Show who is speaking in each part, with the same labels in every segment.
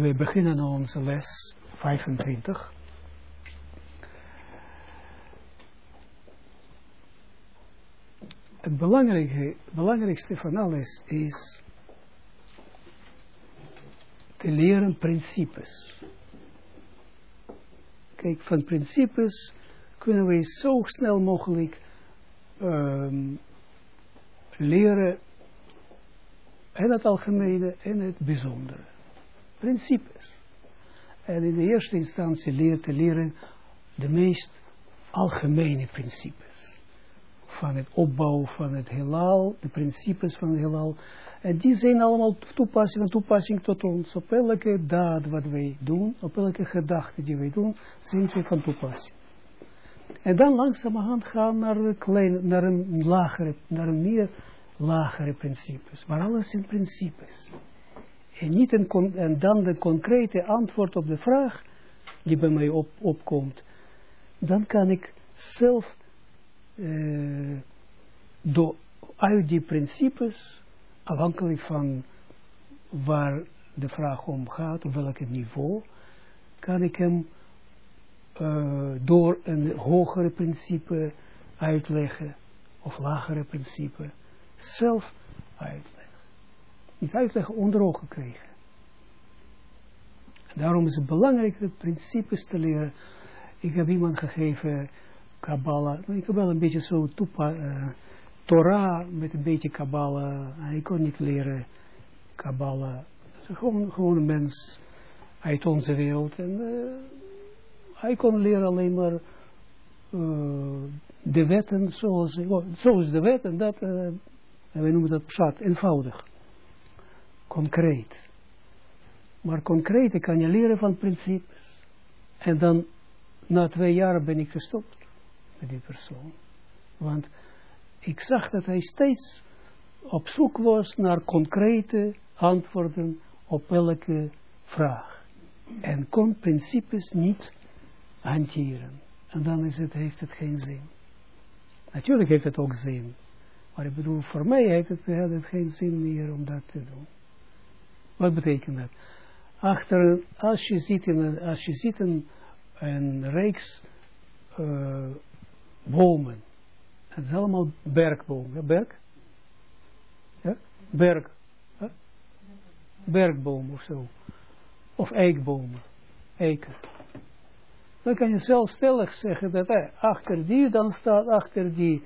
Speaker 1: We beginnen onze les 25. Het belangrijkste van alles is te leren principes. Kijk, van principes kunnen we zo snel mogelijk um, leren en het algemene en het bijzondere. Principes. En in de eerste instantie leert te leren de meest algemene principes. Van het opbouw van het heelal, de principes van het heelal. En die zijn allemaal toepassing en toepassing tot ons. Op elke daad wat wij doen, op elke gedachte die wij doen, zijn ze van toepassing. En dan langzamerhand gaan naar, een kleine, naar een lagere, naar een meer lagere principes. Maar alles zijn principes. En, niet en dan de concrete antwoord op de vraag die bij mij op, opkomt. Dan kan ik zelf uh, door, uit die principes, afhankelijk van waar de vraag om gaat, op welk niveau, kan ik hem uh, door een hogere principe uitleggen, of lagere principe, zelf uitleggen. Niet uitleggen, onder ogen krijgen. Daarom is het belangrijk de principes te leren. Ik heb iemand gegeven, Kabbalah, ik heb wel een beetje zo toepa, uh, Torah met een beetje Kabbalah. Hij kon niet leren Kabbalah. Gewoon, gewoon een mens uit onze wereld. En uh, hij kon leren alleen maar uh, de wetten zoals, zoals de wetten. Dat, en wij noemen dat pshat, eenvoudig. Concreet. Maar concreet kan je leren van principes. En dan, na twee jaar ben ik gestopt met die persoon. Want ik zag dat hij steeds op zoek was naar concrete antwoorden op elke vraag. En kon principes niet hanteren. En dan is het, heeft het geen zin. Natuurlijk heeft het ook zin. Maar ik bedoel, voor mij heeft het, heeft het geen zin meer om dat te doen. Wat betekent dat? Achter, als je ziet, in als je ziet een, reeks uh, bomen. Het is allemaal bergbomen. Ja, berg? Ja? Berg. Ja? Bergboom of zo. Of eikbomen. Eiken. Dan kan je zelfstellig zeggen dat eh, achter die, dan staat achter die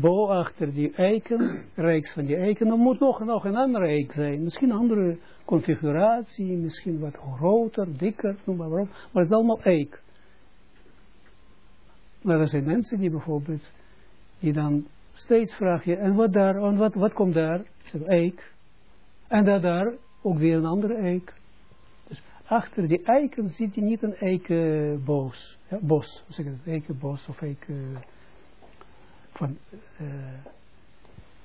Speaker 1: bo achter die eiken, rijks van die eiken, dan moet nog, nog een andere eik zijn. Misschien een andere configuratie, misschien wat groter, dikker, noem maar op, maar het is allemaal eik. Maar er zijn mensen die bijvoorbeeld, die dan steeds vragen, en wat daar, en wat, wat komt daar? Eik. En dat daar, ook weer een andere eik. Dus achter die eiken zit je niet een eikenbos, ja, bos, zeg het, eikenbos of eiken van, uh,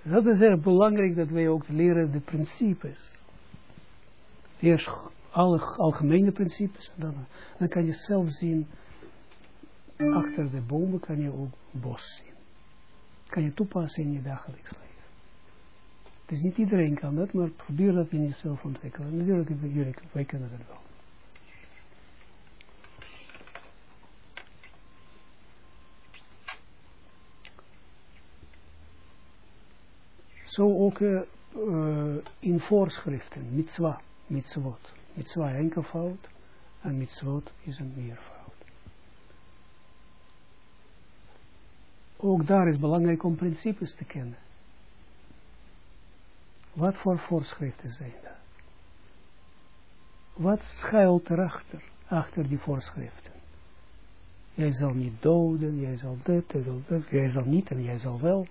Speaker 1: dat is erg belangrijk dat wij ook leren de principes. Eerst alle algemene principes, en dan, dan kan je zelf zien, achter de bomen kan je ook bos zien. Kan je toepassen in je dagelijks leven. Is niet iedereen kan dat, maar probeer dat in jezelf ontwikkelen. Natuurlijk, jullie, wij kunnen dat wel. Zo ook uh, in voorschriften, mitzwa, mitzvot. Mitzwa enkelvoud en mitzvot is een meervoud. Ook daar is belangrijk om principes te kennen. Wat voor voorschriften zijn dat? Wat schuilt erachter, achter die voorschriften? Jij zal niet doden, jij zal dit, jij zal niet en jij zal wel.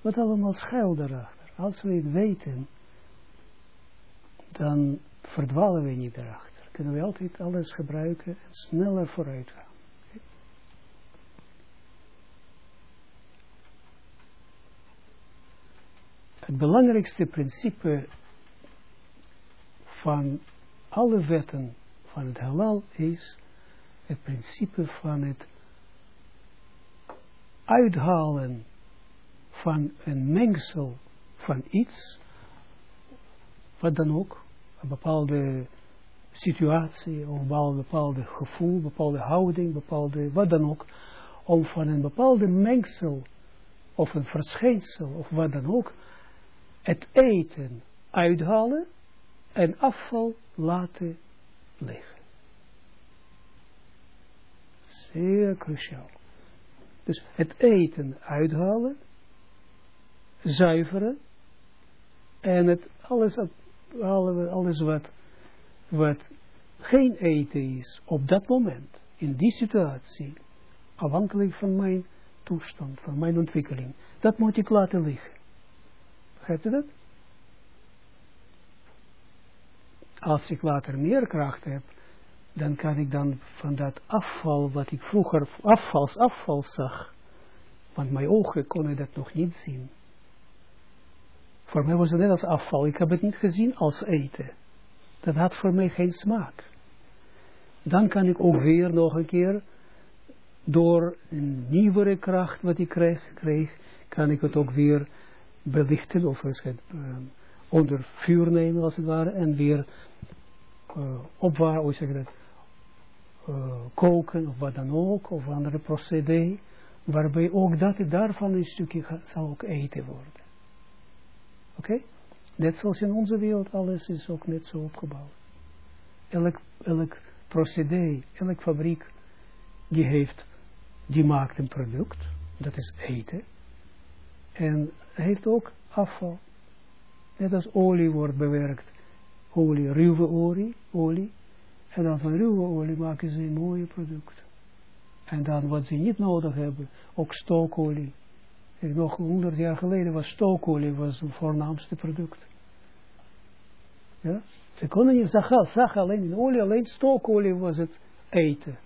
Speaker 1: Wat allemaal schuil daarachter. Als we het weten, dan verdwalen we niet daarachter. Kunnen we altijd alles gebruiken en sneller vooruit gaan. Het belangrijkste principe van alle wetten van het halal is het principe van het uithalen van een mengsel van iets, wat dan ook, een bepaalde situatie, of een bepaalde gevoel, bepaalde houding, bepaalde wat dan ook, om van een bepaalde mengsel, of een verschijnsel, of wat dan ook, het eten uithalen en afval laten liggen. Zeer cruciaal. Dus het eten uithalen, zuiveren, en het alles, wat, wat geen eten is op dat moment, in die situatie, afhankelijk van mijn toestand, van mijn ontwikkeling, dat moet ik laten liggen. Begrijpt u dat? Als ik later meer kracht heb, dan kan ik dan van dat afval, wat ik vroeger afvals afval zag, want mijn ogen konden dat nog niet zien. Voor mij was het net als afval. Ik heb het niet gezien als eten. Dat had voor mij geen smaak. Dan kan ik ook weer nog een keer, door een nieuwere kracht wat ik kreeg, kan ik het ook weer belichten, of het, uh, onder vuur nemen als het ware, en weer uh, opwarmen, hoe zeg je dat, uh, koken of wat dan ook, of andere procedé, waarbij ook dat daarvan een stukje zal ook eten worden. Oké? Net zoals in onze wereld, alles is ook net zo opgebouwd. Elk, elk procedé, elk fabriek, die heeft, die maakt een product, dat is eten, en heeft ook afval. Net als olie wordt bewerkt, olie, ruwe olie, olie, en dan van ruwe olie maken ze mooie product. En dan wat ze niet nodig hebben, ook stookolie. Nog honderd jaar geleden was stookolie was het voornaamste product. Ja? Ze konden niet, zag, zag alleen in olie, alleen stookolie was het eten.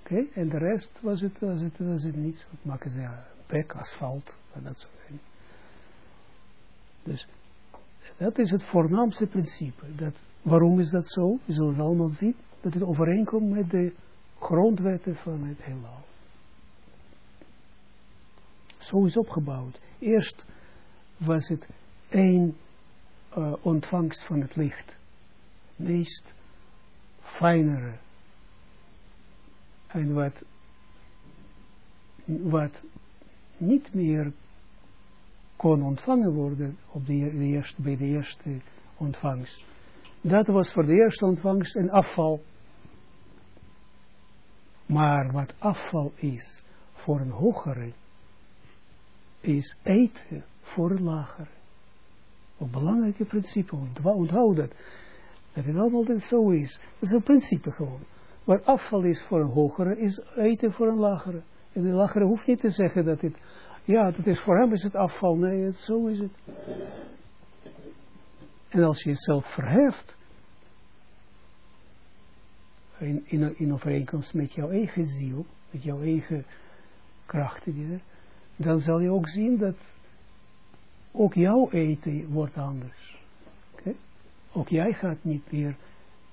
Speaker 1: Oké, en de rest was het, was het, was het niets. Wat maken ze? Bek, asfalt, en dat soort dingen. Dus dat is het voornaamste principe. Dat, waarom is dat zo? We zullen het allemaal zien. Dat het overeenkomt met de grondwetten van het heelal. Zo is opgebouwd. Eerst was het één uh, ontvangst van het licht. Meest fijnere. En wat, wat niet meer kon ontvangen worden op de, de eerste, bij de eerste ontvangst. Dat was voor de eerste ontvangst een afval. Maar wat afval is voor een hogere is eten voor een lagere. Een belangrijke principe, onthoud dat. Dat het allemaal zo is. Dat is een principe gewoon. Waar afval is voor een hogere, is eten voor een lagere. En de lagere hoeft niet te zeggen dat het, ja, dat is voor hem is het afval. Nee, het, zo is het. En als je jezelf verheft, in, in, in overeenkomst met jouw eigen ziel, met jouw eigen krachten, die dan zal je ook zien dat ook jouw eten wordt anders. Okay? Ook jij gaat niet meer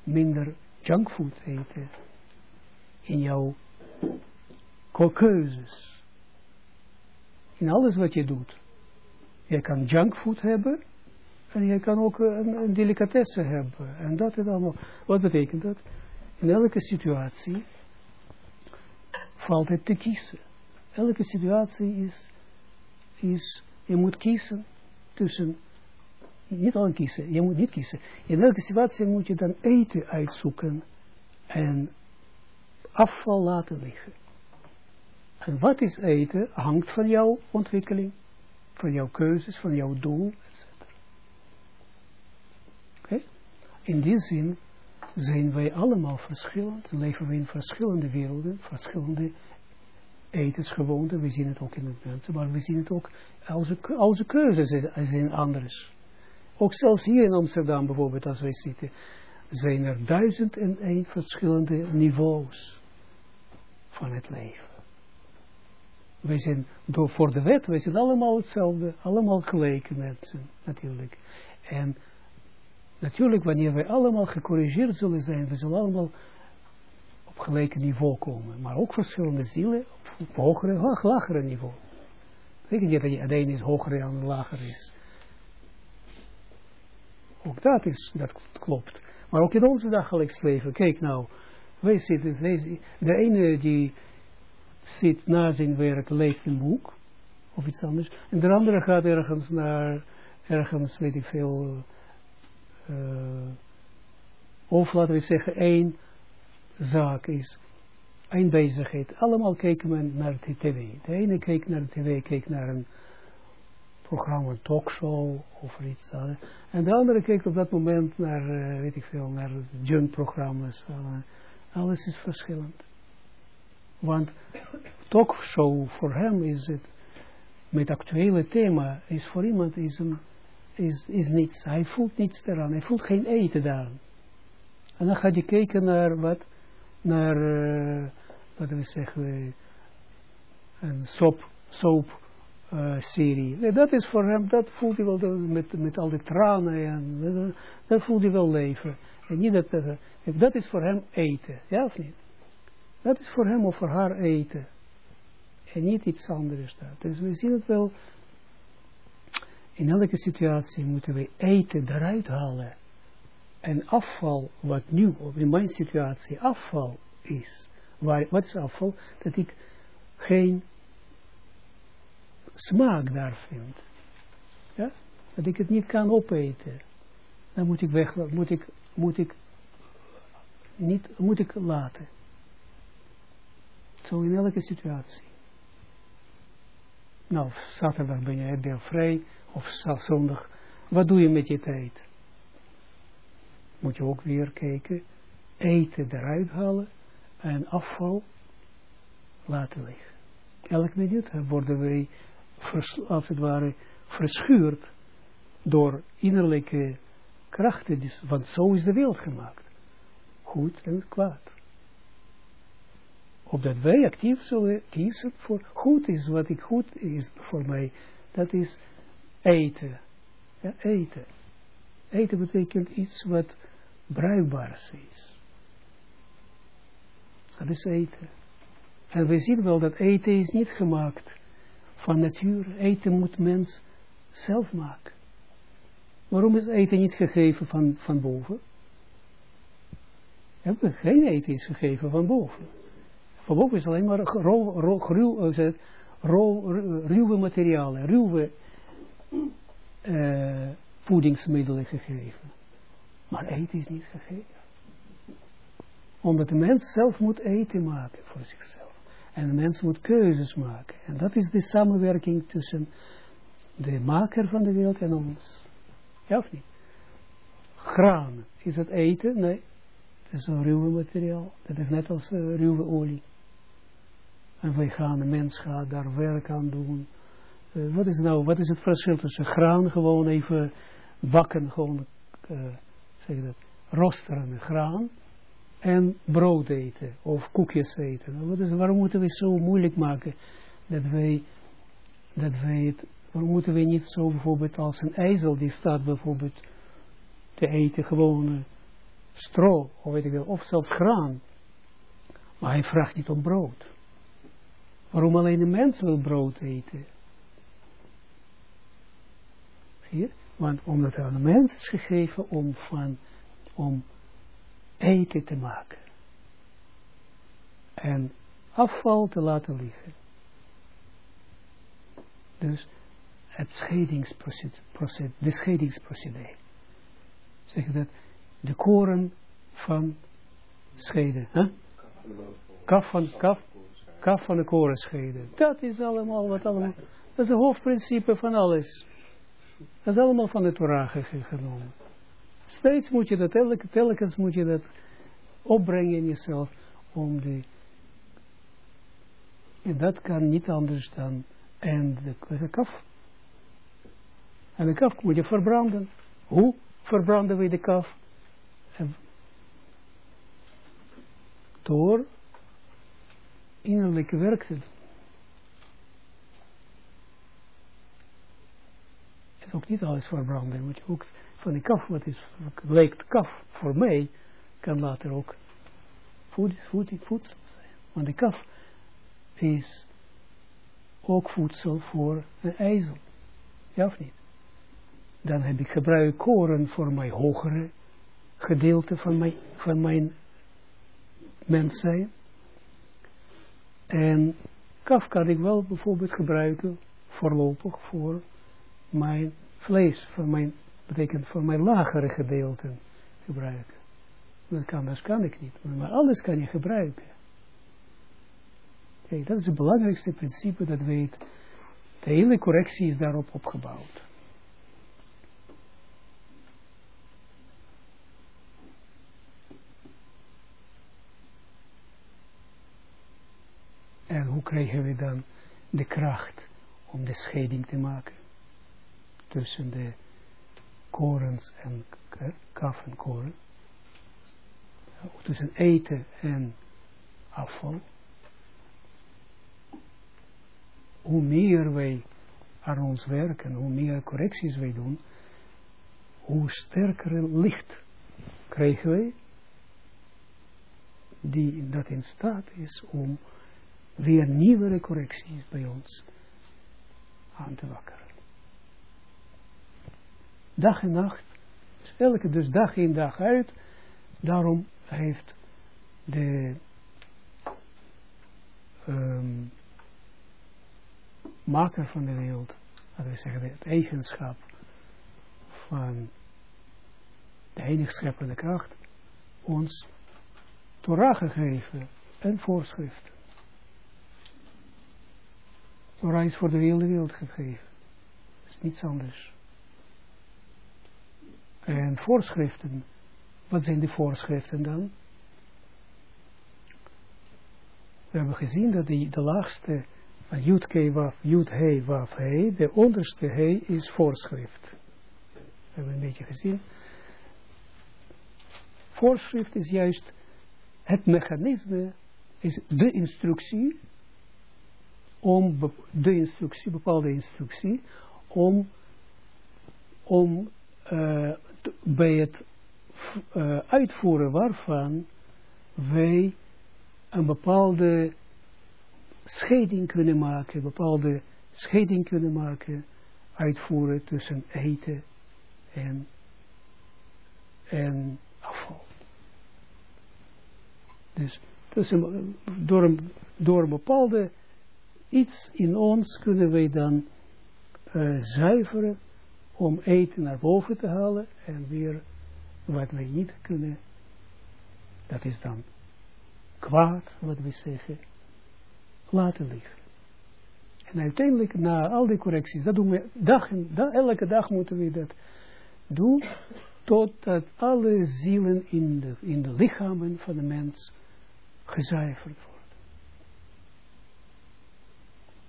Speaker 1: minder junkfood eten in jouw keuzes. In alles wat je doet. Je kan junkfood hebben en je kan ook een, een delicatesse hebben. En dat is allemaal. Wat betekent dat? In elke situatie valt het te kiezen elke situatie is, is, je moet kiezen tussen, niet alleen kiezen, je moet niet kiezen. In elke situatie moet je dan eten uitzoeken en afval laten liggen. En wat is eten hangt van jouw ontwikkeling, van jouw keuzes, van jouw doel, etc. Oké? In die zin zijn wij allemaal verschillend, leven we in verschillende werelden, verschillende etensgewoonten, we zien het ook in het mensen, maar we zien het ook, onze, onze keuzes zijn anders. Ook zelfs hier in Amsterdam bijvoorbeeld, als wij zitten, zijn er duizend en één verschillende niveaus van het leven. Wij zijn door, voor de wet, wij zijn allemaal hetzelfde, allemaal gelijke mensen, natuurlijk. En natuurlijk, wanneer wij allemaal gecorrigeerd zullen zijn, we zullen allemaal op gelijke niveau komen. Maar ook verschillende zielen op hogere, lagere niveau. Ik niet dat de een is hoger en lager is. Ook dat, is, dat klopt. Maar ook in onze dagelijks leven, kijk nou, wij zitten, de ene die zit na zijn werk, leest een boek, of iets anders, en de andere gaat ergens naar, ergens, weet ik veel, uh, of laten we zeggen, één zaak is, bezigheid. Allemaal kijken we naar de tv. De ene kijkt naar de tv, kijkt naar een programma, een talkshow of iets. En de andere kijkt op dat moment naar, uh, weet ik veel, naar junk-programma's. Alles is verschillend. Want talkshow voor hem is het, met actuele thema, is voor iemand is, een, is, is niets. Hij voelt niets eraan. Hij voelt geen eten daar. En dan gaat hij kijken naar wat, naar, uh, wat we zeggen, een soap, soap uh, serie. Dat is voor hem, dat voelt hij wel met, met al die tranen en dat voelt hij wel leven. En niet dat, dat, dat is voor hem eten, ja of niet? Dat is voor hem of voor haar eten. En niet iets anders. Dat. Dus we zien het wel, in elke situatie moeten we eten eruit halen. En afval, wat nu, in mijn situatie, afval is. Waar, wat is afval? Dat ik geen smaak daar vind. Ja? Dat ik het niet kan opeten. Dan moet ik weg, moet ik, moet ik, niet, moet ik laten. Zo in elke situatie. Nou, zaterdag ben je weer vrij, of zondag. Wat doe je met je tijd? Moet je ook weer kijken. Eten eruit halen en afval laten liggen. Elk minuut worden wij als het ware verschuurd door innerlijke krachten, dus, want zo is de wereld gemaakt. Goed en kwaad. Opdat wij actief zullen kiezen voor goed is wat ik goed is voor mij, dat is eten. Ja, eten. Eten betekent iets wat bruikbaar is. Dat is eten. En we zien wel dat eten is niet gemaakt van natuur. Eten moet mens zelf maken. Waarom is eten niet gegeven van, van boven? Hebben geen eten is gegeven van boven. Van boven is alleen maar ruwe materialen, ruwe uh, voedingsmiddelen gegeven. Maar eten is niet gegeven. Omdat de mens zelf moet eten maken voor zichzelf. En de mens moet keuzes maken. En dat is de samenwerking tussen de maker van de wereld en ons. Ja of niet? Graan, is het eten? Nee. Het is een ruwe materiaal. Dat is net als uh, ruwe olie. En wij gaan, een mens gaat daar werk aan doen. Uh, wat is nou, wat is het verschil tussen graan, gewoon even bakken, gewoon, uh, zeg dat, graan en brood eten of koekjes eten. Wat is, waarom moeten we zo moeilijk maken dat wij, dat wij het, waarom moeten we niet zo bijvoorbeeld als een ijzel die staat bijvoorbeeld te eten gewoon stro of weet ik wel, of zelfs graan. Maar hij vraagt niet om brood. Waarom alleen een mens wil brood eten? Zie je? Want omdat er aan de mens is gegeven om van, om eten te maken. En afval te laten liggen. Dus het scheidingsprocedure, de. Zeg je dat? De koren van scheiden. Huh? Kaf van, kaf, kaf van de koren scheiden. Dat is allemaal wat allemaal. Dat is het hoofdprincipe van alles. Dat is allemaal van de Torah genomen. Steeds moet je dat, telkens moet je dat opbrengen in jezelf om de, dat kan niet anders dan, en de, kaf. En de kaf moet je verbranden. Hoe verbranden we de kaf? door innerlijke werk ook niet alles verbranden, moet je ook van die kaf, wat is, lijkt kaf voor mij, kan later ook voedsel zijn. Want de kaf is ook voedsel voor een ijzel. Ja of niet? dan heb ik gebruik koren voor mijn hogere gedeelte van mijn, van mijn mens zijn. En kaf kan ik wel bijvoorbeeld gebruiken, voorlopig, voor mijn vlees, voor mijn, betekent voor mijn lagere gedeelten gebruiken. Dat kan, dat kan ik niet, maar alles kan je gebruiken. Kijk, dat is het belangrijkste principe dat weet. De hele correctie is daarop opgebouwd. En hoe krijgen we dan de kracht om de scheiding te maken tussen de korens en kaf en koren, tussen eten en afval. Hoe meer wij aan ons werken, hoe meer correcties wij doen, hoe sterker licht krijgen wij, die dat in staat is om weer nieuwere correcties bij ons aan te wakkeren. Dag en nacht, dus elke dus dag in dag uit, daarom heeft de um, maker van de wereld, laten we zeggen, het eigenschap van de enige scheppende kracht, ons Torah gegeven en voorschriften. Torah is voor de hele wereld gegeven. Dat is niets anders. En voorschriften. Wat zijn de voorschriften dan? We hebben gezien dat die, de laagste van Yud K Waf, Yud He Waf He, de onderste He is voorschrift. We hebben een beetje gezien. Voorschrift is juist het mechanisme, is de instructie om de instructie, bepaalde instructie, om, om uh, bij het uh, uitvoeren waarvan wij een bepaalde scheiding kunnen maken, een bepaalde scheiding kunnen maken, uitvoeren tussen eten en, en afval. Dus door, een, door bepaalde iets in ons kunnen wij dan uh, zuiveren om eten naar boven te halen en weer wat wij niet kunnen, dat is dan kwaad, wat we zeggen, laten liggen. En uiteindelijk, na al die correcties, dat doen we dag en elke dag moeten we dat doen, totdat alle zielen in de, in de lichamen van de mens gezuiverd worden.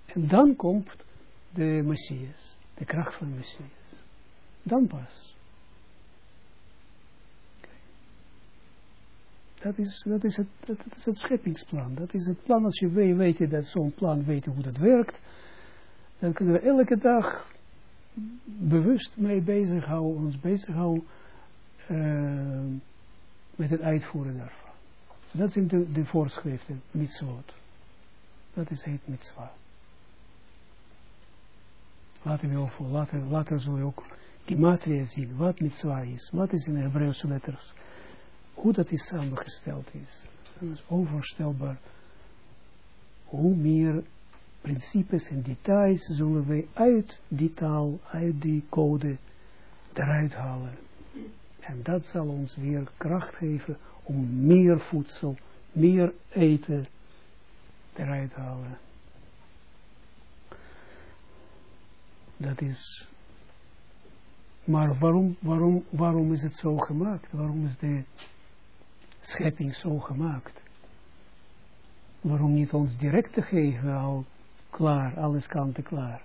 Speaker 1: En dan komt de Messias, de kracht van de Messias. Dan pas. Dat is, dat, is het, dat is het scheppingsplan. Dat is het plan. Als je weet, weet dat zo'n plan weet hoe dat werkt, dan kunnen we elke dag bewust mee bezighouden, ons bezighouden uh, met het uitvoeren daarvan. Dat zijn de, de voorschriften, mitzvot. Dat is het mitzvah. Laten we over, later zullen we ook die matria zien, wat mitzvah is, wat is in de Hebreeuwse letters, hoe dat is samengesteld is. Is onvoorstelbaar. Hoe meer principes en details zullen wij uit die taal, uit die code eruit halen. En dat zal ons weer kracht geven om meer voedsel, meer eten eruit te halen. Dat is. Maar waarom, waarom, waarom is het zo gemaakt? Waarom is de schepping zo gemaakt? Waarom niet ons direct te geven al klaar, alles kanten klaar?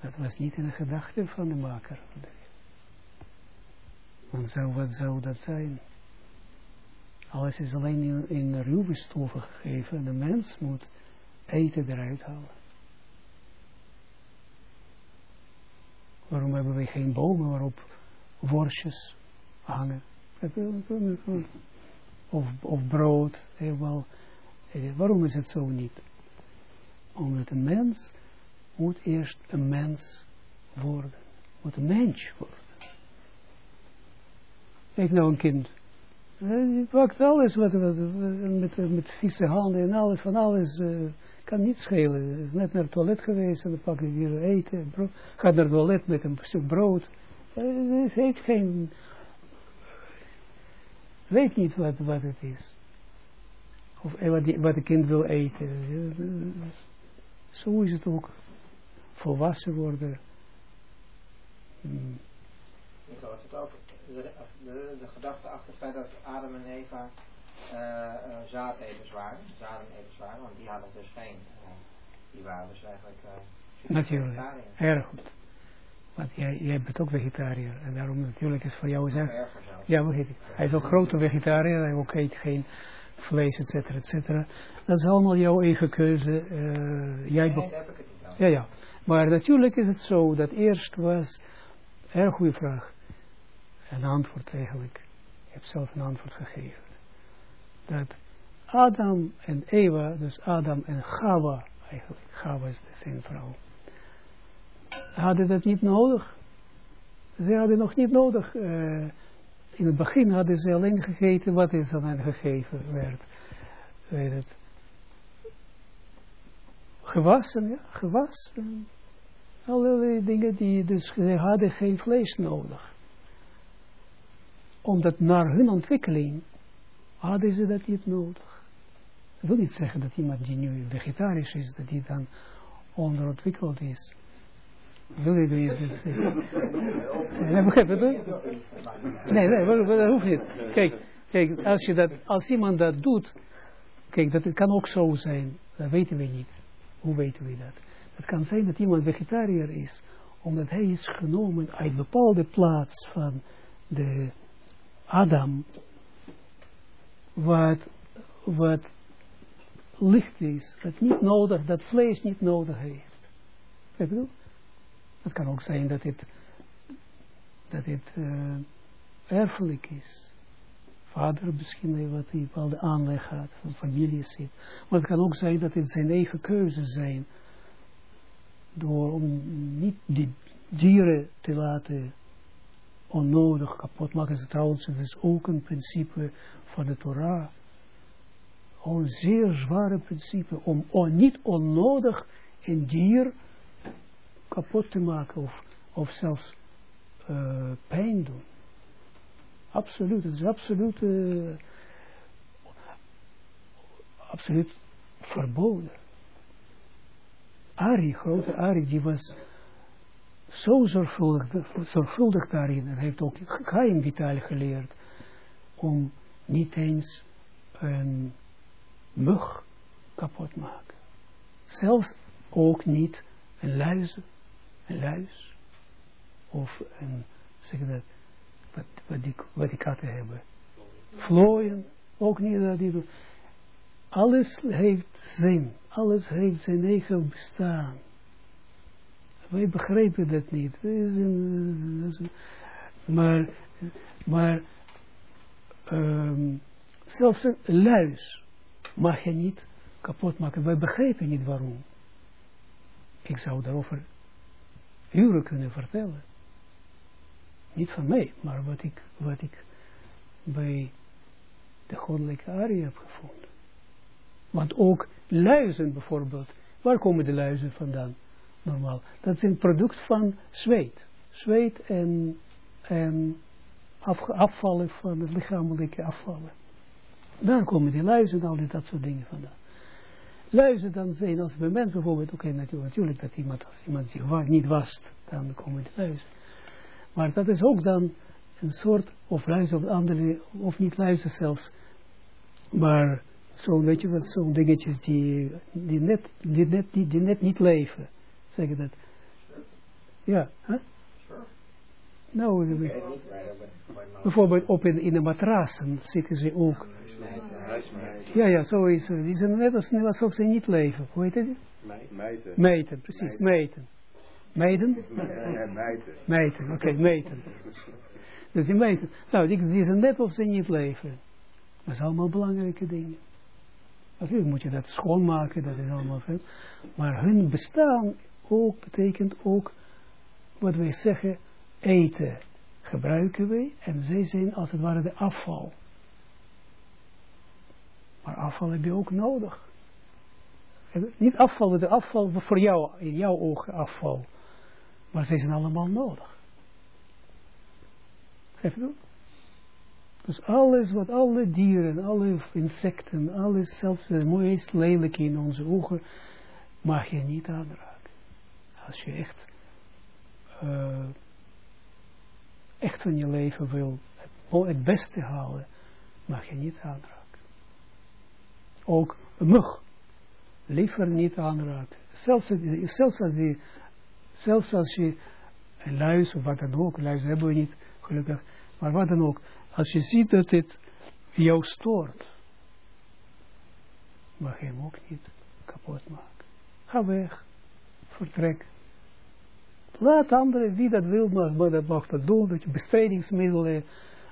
Speaker 1: Dat was niet in de gedachte van de maker. Want zou, wat zou dat zijn? Alles is alleen in, in ruwe stoffen gegeven en de mens moet eten eruit halen. Waarom hebben we geen bomen waarop worstjes hangen? Of, of brood, helemaal. Waarom is het zo niet? Omdat een mens moet eerst een mens worden. Moet een mens worden. Kijk nou een kind. Die pakt alles wat, wat, met, met vieze handen en alles, van alles. Uh, kan niet schelen. Is net naar het toilet geweest en dan pak ik weer eten. Brood. Gaat naar het toilet met een stuk brood. Uh, heeft geen... Weet niet wat, het is. Of eh, wat, die, wat het kind wil eten. Zo is het ook. Volwassen worden.
Speaker 2: Ik had het over de, de, de gedachte achter het feit dat Adam en Eva zaadeters waren, zadeneters waren, want die hadden dus geen, uh, die waren dus eigenlijk
Speaker 1: Natuurlijk, erg goed. Want jij, jij bent ook vegetariër en daarom natuurlijk is voor jou zeg. Ja, begrijp ik. Hij is ook grote vegetariër, hij ook eet geen vlees, et cetera, et cetera. Dat is allemaal jouw eigen keuze. Uh, jij
Speaker 2: nee, heb ik het niet
Speaker 1: Ja, ja. Maar natuurlijk is het zo dat eerst was, erg goede vraag, een antwoord eigenlijk. Ik heb zelf een antwoord gegeven. Dat Adam en Eva, dus Adam en Chava, eigenlijk, Chava is de zijn vrouw, hadden dat niet nodig. Ze hadden nog niet nodig. Uh, in het begin hadden ze alleen gegeten wat is aan hen gegeven werd. Weet het. Gewassen, ja, gewassen. Allerlei dingen die, dus ze hadden geen vlees nodig omdat naar hun ontwikkeling hadden ze dat niet nodig. Dat wil niet zeggen dat iemand die nu vegetarisch is, dat die dan onderontwikkeld is. Wil je niet zeggen? Nee, begrijp je dat? Nee, nee, dat hoeft niet. Kijk, kijk als, je dat, als iemand dat doet, kijk, dat het kan ook zo zijn, dat weten we niet. Hoe weten we dat? Het kan zijn dat iemand vegetariër is, omdat hij is genomen uit een bepaalde plaats van de Adam, wat, wat licht is, dat niet nodig, dat vlees niet nodig heeft. Ik bedoel, het kan ook zijn dat het, dat het uh, erfelijk is. Vader misschien wat hij bepaalde aanleg had, van familie zit. Maar het kan ook zijn dat het zijn eigen keuzes zijn. Door om niet die dieren te laten onnodig kapot maken. Ze trouwens, het is ook een principe van de Torah. Een zeer zware principe om on, niet onnodig een dier kapot te maken of, of zelfs uh, pijn doen. Absoluut, het is absoluut, uh, absoluut verboden. Ari, grote Ari, die was zo zorgvuldig, zorgvuldig daarin. En heeft ook Chaim Vital geleerd om niet eens een mug kapot maken. Zelfs ook niet een luizen, een luis. Of een, zeg dat, wat, wat, die, wat die katten hebben. Vlooien, ook niet dat die doen. Alles heeft zin, alles heeft zijn eigen bestaan. Wij begrijpen dat niet. Maar, maar um, zelfs een luis mag je niet kapot maken. Wij begrijpen niet waarom. Ik zou daarover uren kunnen vertellen. Niet van mij, maar wat ik, wat ik bij de goddelijke Arie heb gevonden. Want ook luizen bijvoorbeeld. Waar komen de luizen vandaan? Normaal. Dat is een product van zweet. Zweet en, en afvallen van het lichamelijke afvallen. Daar komen die luizen en al die dat soort dingen vandaan. Luizen dan zijn als bij mens bijvoorbeeld, oké natuurlijk, dat iemand, als iemand zich niet wast, dan komen die luizen. Maar dat is ook dan een soort, of luizen of andere, of niet luizen zelfs, maar zo'n, weet wat, dingetjes die, die, net, die, net, die net niet leven zeg je dat? Ja, hè? Nou, bijvoorbeeld op in, in de matrassen zitten ze ook. Ja, ja, zo is het. Die zijn net als, alsof ze niet leven. Hoe heet het?
Speaker 3: Meten.
Speaker 1: Meten, precies, meten. Meiden?
Speaker 3: Ja, meten.
Speaker 1: Meten, oké, meten. Dus die meten. Nou, die, die zijn net of ze niet leven. Dat zijn allemaal belangrijke dingen. Natuurlijk moet je dat schoonmaken, dat is allemaal veel. Maar hun bestaan ook betekent ook, wat wij zeggen, eten gebruiken wij, en zij zijn als het ware de afval. Maar afval heb je ook nodig. Niet afval, de afval voor jou, in jouw ogen afval. Maar zij zijn allemaal nodig. Even Dus alles wat alle dieren, alle insecten, alles, zelfs het mooist lelijke in onze ogen, mag je niet aanraken. Als je echt, uh, echt van je leven wil het, beste halen, mag je niet aanraken. Ook een mug liever niet aanraken. Zelfs, als, je, zelfs als je een luis of wat dan ook, luis hebben we niet gelukkig, maar wat dan ook, als je ziet dat het jou stoort, mag je hem ook niet kapot maken. Ga weg, vertrek. Laat anderen, wie dat wil, mag, dat mag dat doen, dat je bestrijdingsmiddelen,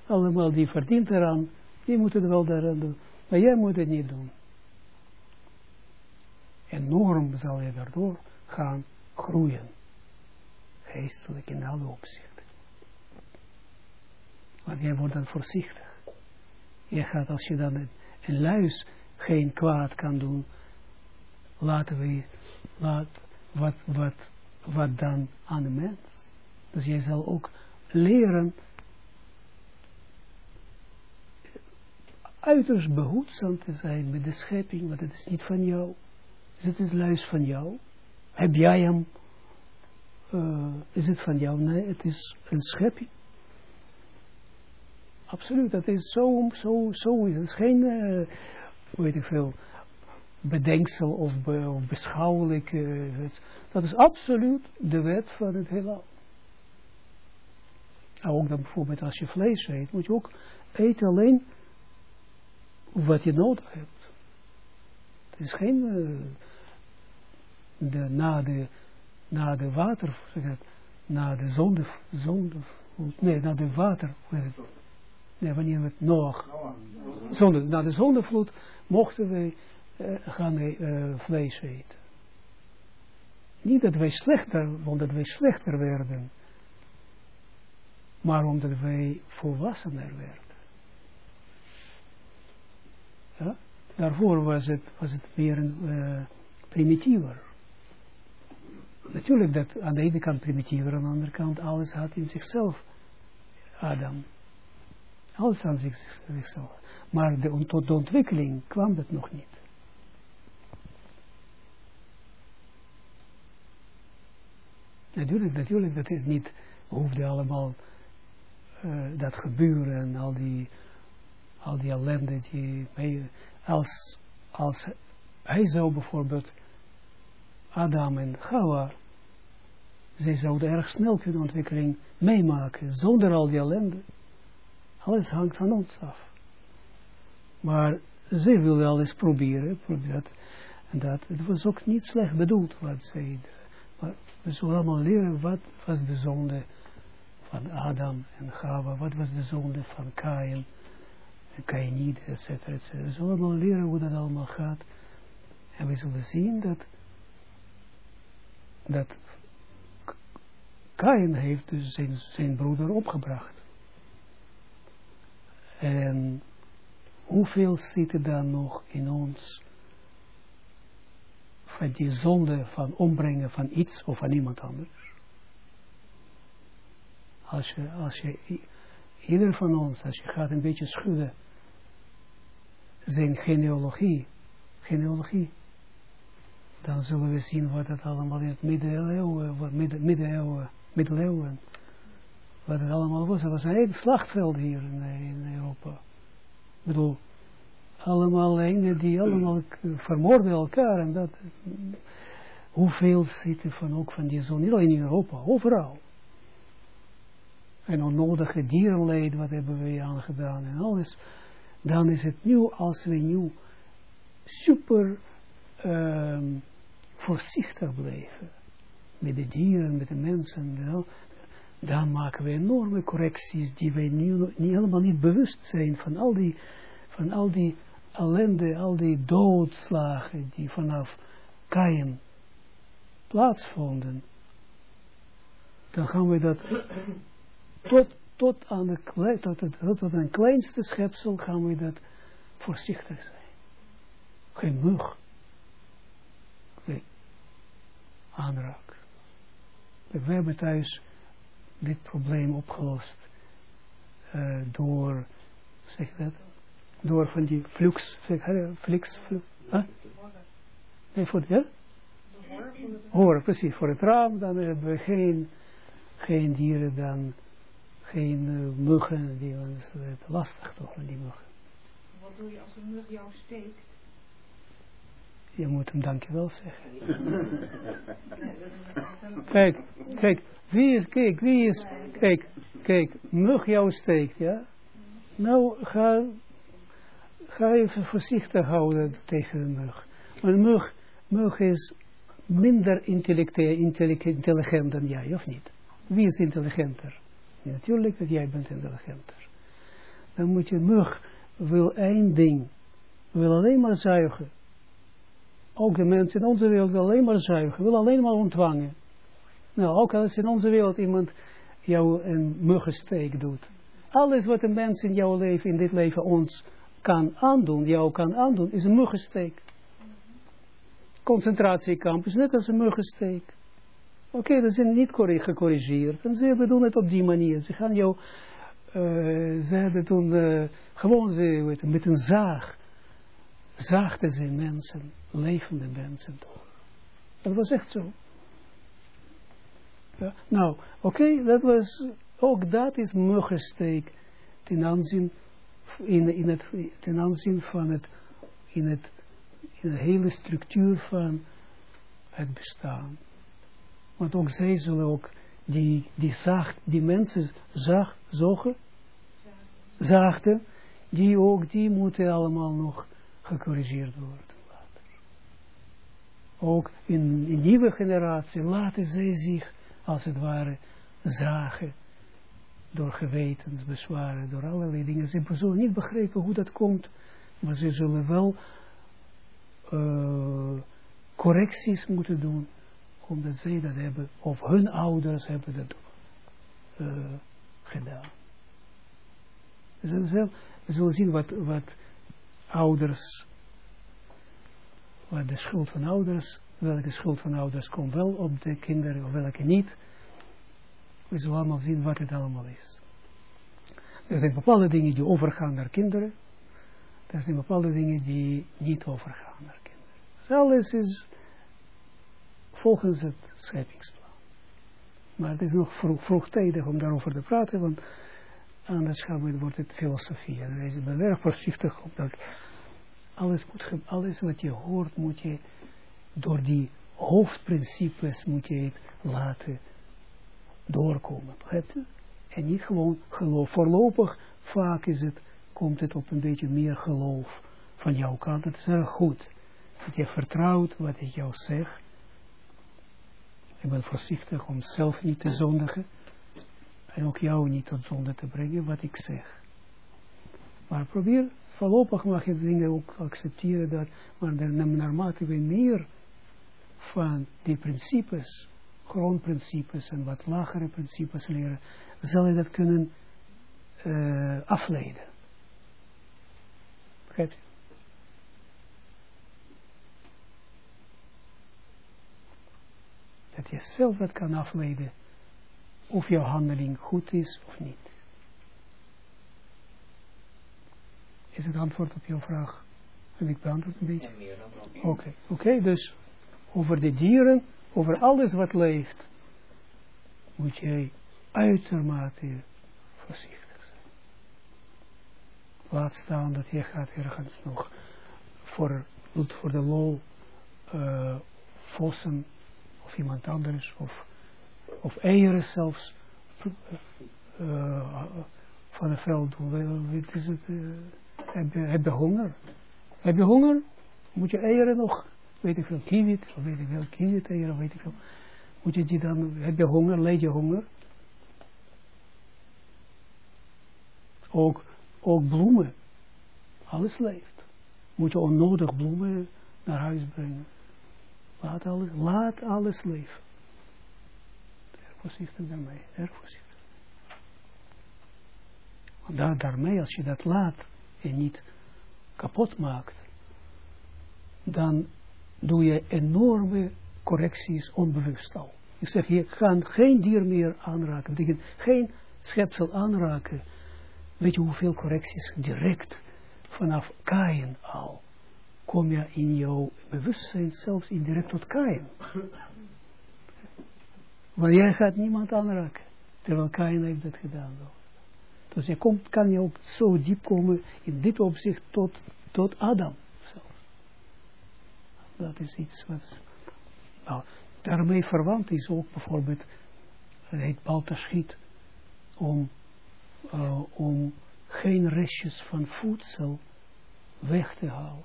Speaker 1: allemaal die verdient eraan, die moeten het wel daaraan doen, maar jij moet het niet doen enorm zal je daardoor gaan groeien. Geestelijk in alle opzichten. Want jij wordt dan voorzichtig. Je gaat als je dan een, luis geen kwaad kan doen, laten we, laat, wat, wat, wat dan aan de mens. Dus jij zal ook leren uiterst behoedzaam te zijn met de schepping, want het is niet van jou. Is het luis van jou? Heb jij hem? Uh, is het van jou? Nee, het is een schepping. Absoluut, dat is zo, zo, zo. Het is geen, uh, weet ik veel, bedenksel of, be, of beschouwelijk. Uh, dat is absoluut de wet van het heelal. Nou, ook dan bijvoorbeeld als je vlees eet, moet je ook eten alleen wat je nodig hebt. Het is geen... Uh, de, na, de, na de water, na de zonde, zonde, nee, na de water, nee, wanneer het nog, zonde, na de zondevloed mochten wij uh, gaan uh, vlees eten. Niet dat wij slechter, omdat wij slechter werden, maar omdat wij volwassener werden. Ja? Daarvoor was het, was het meer uh, primitiever. Natuurlijk dat aan de ene kant primitiever, aan de andere kant alles had in zichzelf Adam. Alles aan zich, zichzelf. Maar de, tot de ontwikkeling kwam dat nog niet. Natuurlijk, natuurlijk, dat is niet, hoefde allemaal uh, dat gebeuren en al die, al die ellende die mee, als, als hij zou bijvoorbeeld Adam en Hawa, zij zouden erg snel kunnen ontwikkeling meemaken, zonder al die ellende. Alles hangt van ons af. Maar zij wil wel eens proberen, dat, dat, het was ook niet slecht bedoeld wat zij, we zullen allemaal leren wat was de zonde van Adam en Hawa, wat was de zonde van Kain en Kainid, et cetera, et cetera. We zullen allemaal leren hoe dat allemaal gaat. En we zullen zien dat dat Kain heeft dus zijn, zijn broeder opgebracht. En hoeveel zit er dan nog in ons van die zonde van ombrengen van iets of van iemand anders? Als je, als je, ieder van ons, als je gaat een beetje schudden, zijn genealogie, genealogie, dan zullen we zien wat het allemaal in het middeleeuwen, wat middeleeuwen, middeleeuwen, wat het allemaal was. Het was een hele slachtveld hier in, in Europa. Ik bedoel, allemaal dingen die allemaal vermoorden elkaar en dat, hoeveel zitten van ook van die zon, niet alleen in Europa, overal. En onnodige dierenleed, wat hebben we aangedaan en alles. Dan is het nu, als we nu super um, voorzichtig blijven. Met de dieren, met de mensen. dan maken we enorme correcties die wij nu niet, helemaal niet bewust zijn van al die, van al die ellende, al die doodslagen die vanaf Kain plaatsvonden, dan gaan we dat tot, tot aan de tot, het, tot aan het kleinste schepsel gaan we dat voorzichtig zijn. Geen mug. Nee. Aanraak. We hebben thuis dit probleem opgelost uh, door, zeg dat, door van die flux, flux, flux, huh? Nee, voor, ja? Horen, precies, voor het raam, dan hebben we geen, geen dieren, dan geen uh, muggen, die is het lastig toch, die muggen.
Speaker 4: Wat doe je als een mug jou steekt?
Speaker 1: Je moet hem dankjewel zeggen. kijk, kijk, wie is, kijk, wie is, kijk, kijk, mug jou steekt, ja? Nou, ga, ga even voorzichtig houden tegen de mug. Maar mug, mug is minder intelligent dan jij, of niet? Wie is intelligenter? Natuurlijk dat jij bent intelligenter. Dan moet je mug wil één ding, wil alleen maar zuigen. Ook de mensen in onze wereld wil alleen maar zuigen, wil alleen maar ontvangen. Nou, ook als in onze wereld iemand jou een muggensteek doet. Alles wat een mens in jouw leven, in dit leven ons kan aandoen, jou kan aandoen, is een muggensteek. Concentratiekamp is net als een muggensteek. Oké, dat is niet gecorrigeerd. En ze doen het op die manier. Ze gaan jou, uh, ze hebben toen uh, gewoon ze, weet, met een zaag, zaagden ze mensen, levende mensen door. Dat was echt zo. Ja, nou, oké, dat was, ook dat is muggensteek ten aanzien, in, in het, ten aanzien van het, in het, in de hele structuur van het bestaan. Want ook zij zullen ook die, die zacht, die mensen zag, zogen, zachten, die ook, die moeten allemaal nog gecorrigeerd worden. Ook in, in nieuwe generatie laten zij zich, als het ware, zagen door gewetensbezwaren, door allerlei dingen. Ze zullen niet begrijpen hoe dat komt, maar ze zullen wel uh, correcties moeten doen omdat zij dat hebben, of hun ouders hebben dat uh, gedaan. We zullen zien wat, wat ouders, wat de schuld van ouders, welke schuld van ouders komt wel op de kinderen, of welke niet. We zullen allemaal zien wat het allemaal is. Er zijn bepaalde dingen die overgaan naar kinderen. Er zijn bepaalde dingen die niet overgaan naar kinderen. Dus alles is volgens het scheppingsplan. Maar het is nog vroeg, vroegtijdig om daarover te praten, want anders gaan we, wordt het filosofie. En wees ben erg voorzichtig op dat alles, moet, alles wat je hoort, moet je door die hoofdprincipes moet je het laten doorkomen. En niet gewoon geloof. Voorlopig vaak is het, komt het op een beetje meer geloof van jouw kant. Het is erg goed dat je vertrouwt wat ik jou zeg. Ik ben voorzichtig om zelf niet te zondigen. En ook jou niet tot zonde te brengen wat ik zeg. Maar probeer, voorlopig mag je dingen ook accepteren. Dat, maar naarmate we meer van die principes, grondprincipes en wat lagere principes leren, zal je dat kunnen uh, afleiden. Begrijp je? dat je zelf dat kan afleiden of jouw handeling goed is of niet. Is het antwoord op jouw vraag? Heb ik beantwoord een beetje? Oké, oké, dus over de dieren, over alles wat leeft, moet jij uitermate voorzichtig zijn. Laat staan dat je gaat ergens nog voor, voor de lol uh, vossen of iemand anders, of, of eieren zelfs, uh, van een veld doen. is het? Heb, heb je honger? Heb je honger? Moet je eieren nog, weet ik veel, kiwit, of weet ik veel, kiwit eieren, weet ik veel. Moet je die dan, heb je honger, leid je honger? Ook, ook bloemen, alles leeft. Moet je onnodig bloemen naar huis brengen. Laat alles, laat alles leven. Erg voorzichtig daarmee, erg voorzichtig. Want daar, daarmee, als je dat laat en niet kapot maakt, dan doe je enorme correcties onbewust al. Ik zeg, je kan geen dier meer aanraken. Betekent geen schepsel aanraken. Weet je hoeveel correcties direct vanaf Kain al kom je in jouw bewustzijn zelfs indirect tot Kain. Want jij gaat niemand aanraken. Terwijl Kain heeft dat gedaan. Dus je kan je ook zo diep komen in dit opzicht tot, tot Adam. Dat is iets wat... Nou, daarmee verwant is ook bijvoorbeeld, het heet Baltaschiet, om, uh, om geen restjes van voedsel weg te halen.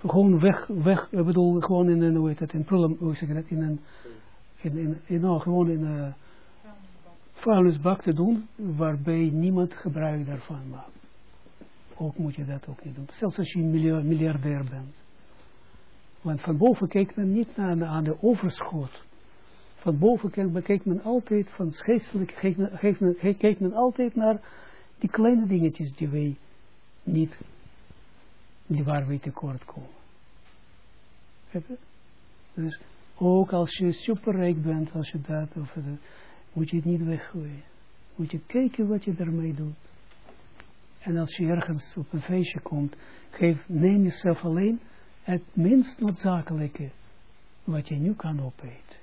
Speaker 1: Gewoon weg, weg, ik bedoel, gewoon in een, hoe heet het, in prullen, hoe zeg in een, in, in, in, nou, gewoon in een vuilnisbak te doen, waarbij niemand gebruik daarvan maakt. Ook moet je dat ook niet doen. Zelfs als je een miljardair bent. Want van boven kijkt men niet naar aan de overschot. Van boven kijkt, men altijd, van geestelijk kijkt men, kijkt men altijd naar die kleine dingetjes die wij niet, die waar wij tekort komen. Dus ook als je superrijk bent, als je dat of dat, moet je het niet weggooien. Moet je kijken wat je ermee doet. En als je ergens op een feestje komt, geef, neem jezelf alleen het minst noodzakelijke wat je nu kan opeten.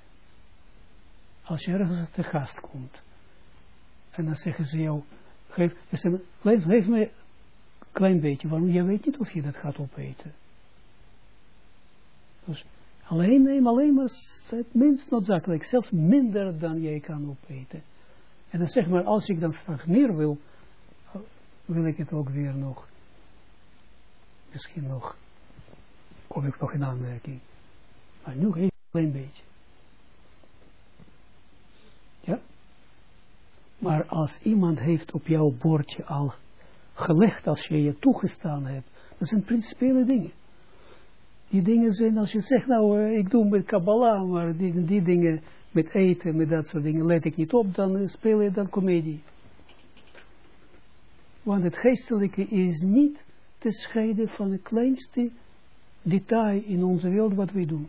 Speaker 1: Als je ergens te gast komt. En dan zeggen ze jou, geef, ze, geef me een klein beetje, waarom jij weet niet of je dat gaat opeten. Dus alleen neem alleen maar het minst noodzakelijk, zelfs minder dan jij kan opeten. En dan zeg maar, als ik dan straks meer wil, wil ik het ook weer nog, misschien nog kom ik nog in aanmerking. Maar nu een klein beetje. Ja? Maar als iemand heeft op jouw bordje al gelegd, als je je toegestaan hebt, dat zijn principiële dingen. Die dingen zijn, als je zegt, nou, uh, ik doe met Kabbalah, maar die, die dingen met eten, met dat soort dingen, let ik niet op, dan uh, speel je dan comedie. Want het geestelijke is niet te scheiden van het kleinste detail in onze wereld wat wij doen.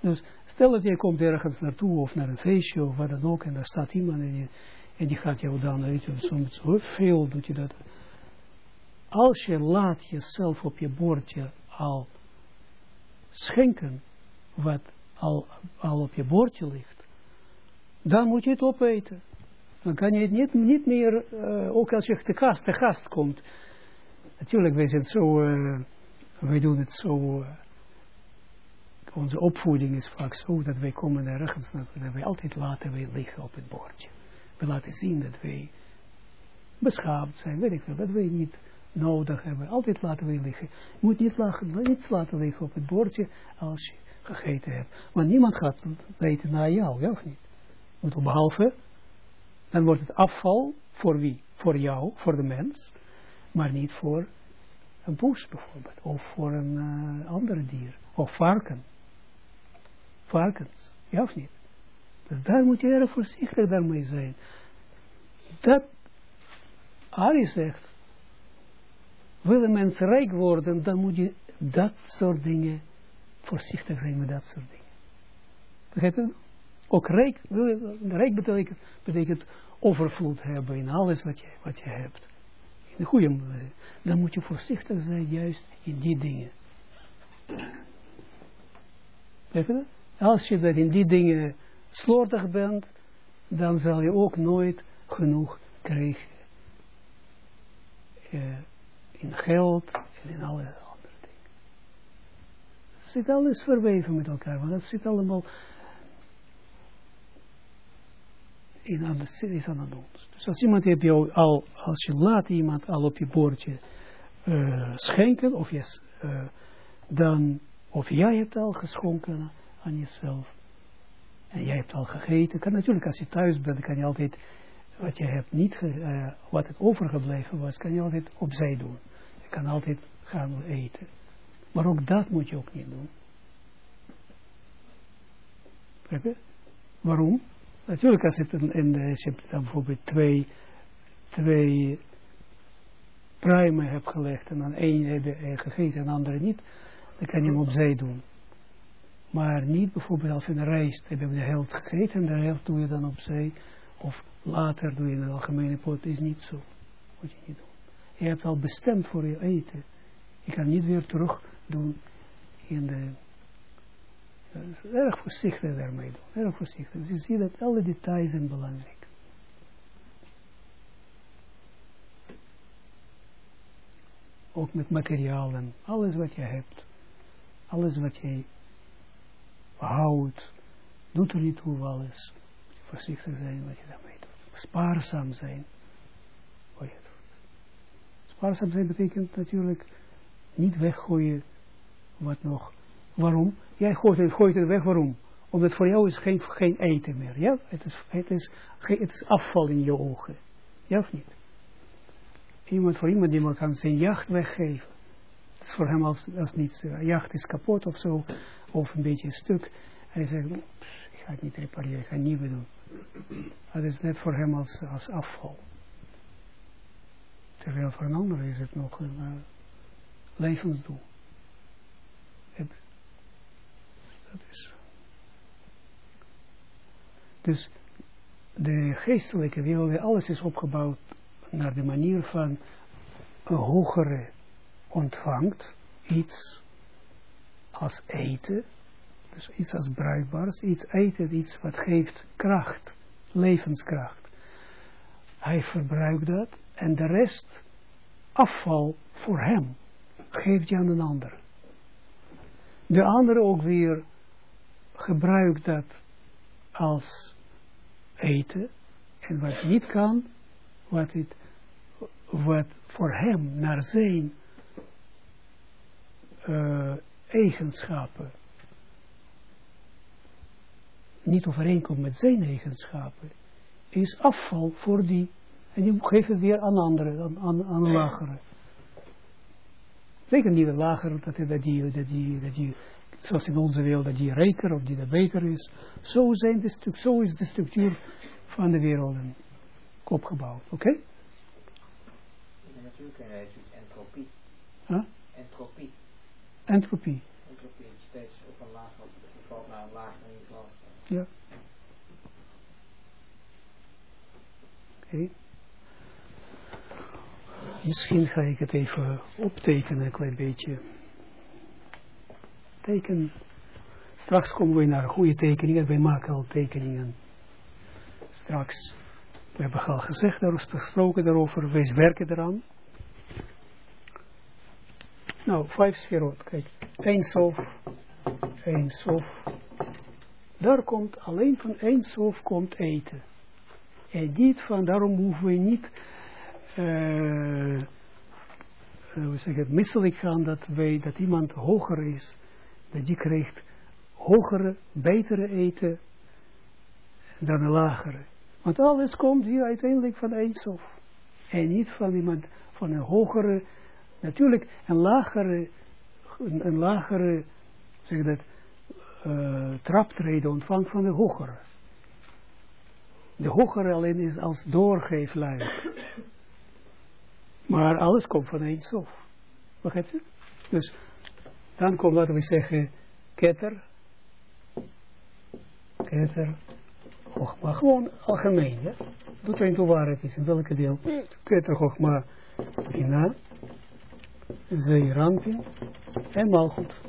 Speaker 1: Dus stel dat jij komt ergens naartoe of naar een feestje of wat dan ook en daar staat iemand en die, en die gaat jou dan, weet je, soms veel doet je dat. Als je laat jezelf op je bordje al schenken wat al, al op je bordje ligt, dan moet je het opeten. Dan kan je het niet, niet meer, uh, ook als je te gast, te gast komt, Natuurlijk, wij zijn zo, uh, wij doen het zo, uh, onze opvoeding is vaak zo, dat wij komen ergens, dat wij altijd laten wij liggen op het bordje. We laten zien dat wij beschaamd zijn, weet ik veel, dat wij niet nodig hebben. Altijd laten wij liggen. Je moet niets laten liggen op het bordje als je gegeten hebt. Want niemand gaat weten naar jou, ja of niet? Moet behalve, dan wordt het afval voor wie? Voor jou, voor de mens maar niet voor een poes bijvoorbeeld, of voor een uh, ander dier, of varken. Varkens, ja of niet? Dus daar moet je erg voorzichtig daarmee zijn. Dat, Ari zegt, wil een mens rijk worden, dan moet je dat soort dingen, voorzichtig zijn met dat soort dingen. Begrijp je? Ook rijk, rijk betekent, betekent overvloed hebben in alles wat je, wat je hebt de goede, dan moet je voorzichtig zijn juist in die dingen. je Als je dat in die dingen slordig bent, dan zal je ook nooit genoeg krijgen. Uh, in geld en in alle andere dingen. Het zit alles verweven met elkaar, want dat zit allemaal in aan de, is aan ons. Dus als iemand heb jou al, als je laat iemand al op je bordje uh, schenken, of, je, uh, dan, of jij hebt al geschonken aan jezelf, en jij hebt al gegeten, kan natuurlijk als je thuis bent, kan je altijd, wat je hebt niet, uh, wat het overgebleven was, kan je altijd opzij doen. Je kan altijd gaan eten. Maar ook dat moet je ook niet doen. Waarom? Natuurlijk als, het een, in de, als je dan bijvoorbeeld twee, twee pruimen hebt gelegd en dan één heb je gegeten en de andere niet, dan kan je hem op zee doen. Maar niet bijvoorbeeld als een rijst, heb je de helft gegeten en de helft doe je dan op zee. Of later doe je in de algemene pot, is niet zo. Moet je niet doen. Je hebt al bestemd voor je eten. Je kan niet weer terug doen in de... Erg voorzichtig daarmee doen. Erg voorzichtig. Je ziet dat alle details zijn belangrijk. Ook met materialen. Alles wat je hebt. Alles wat je houdt. Doet er niet toe alles. Voorzichtig zijn wat je daarmee doet. Spaarzaam zijn. Wat je doet. Spaarzaam zijn betekent natuurlijk niet weggooien wat nog. Waarom? Jij gooit het, weg, waarom? Omdat voor jou is geen, geen eten meer. Ja? Het, is, het, is, afval in je ogen. Ja of niet? Iemand, voor iemand die maar kan zijn jacht weggeven. Het is voor hem als, als niets. Uh, jacht is kapot of zo. Of een beetje een stuk. En hij zegt, ik ga het niet repareren, ik ga het nieuwe doen. Dat is net voor hem als, als afval. Terwijl voor een ander is het nog een uh, levensdoel. Dus de geestelijke wereld, alles is opgebouwd naar de manier van een hogere ontvangt iets als eten, dus iets als bruikbaars, iets eten, iets wat geeft kracht, levenskracht. Hij verbruikt dat en de rest afval voor hem geeft je aan een ander. De andere ook weer gebruikt dat als eten en wat niet kan, wat, het, wat voor hem naar zijn uh, eigenschappen niet overeenkomt met zijn eigenschappen, is afval voor die. En die geeft het weer aan anderen, aan, aan, aan lagere. Betekent niet een lagere dat, dat, die, dat, die, dat die, zoals in onze wereld, dat die rijker of die dat beter is. Zo, zijn de zo is de structuur van de wereld opgebouwd. Oké? Okay?
Speaker 2: Natuurlijk heet entropie.
Speaker 1: Huh?
Speaker 2: Entropie.
Speaker 1: Entropie.
Speaker 2: Entropie steeds op een lager niveau naar een lager niveau.
Speaker 1: Ja. Oké. Okay. Misschien ga ik het even optekenen, een klein beetje. Teken. Straks komen we naar goede tekeningen. Wij maken al tekeningen. Straks. We hebben al gezegd, gesproken daarover. Wij werken eraan. Nou, vijf sferot. Kijk. Eén sof. Eén sof. Daar komt alleen van één sof komt eten. En niet van, daarom hoeven we niet uh, hoe zeg het, misselijk gaan dat, wij, dat iemand hoger is, dat die krijgt hogere, betere eten dan een lagere. Want alles komt hier uiteindelijk van Eindsof. En niet van iemand, van een hogere, natuurlijk een lagere, een, lagere, zeg dat, uh, traptreden ontvangt van de hogere. De hogere alleen is als doorgeefluik. Maar alles komt van stof. Begrijpt je? Dus dan komt, laten we zeggen, ketter. Ketter. Hochma. Gewoon algemeen, ja. Doet er toe waar het is, in welke deel. Ketter, Hochma, Bina. Zeerampin. En Malchut.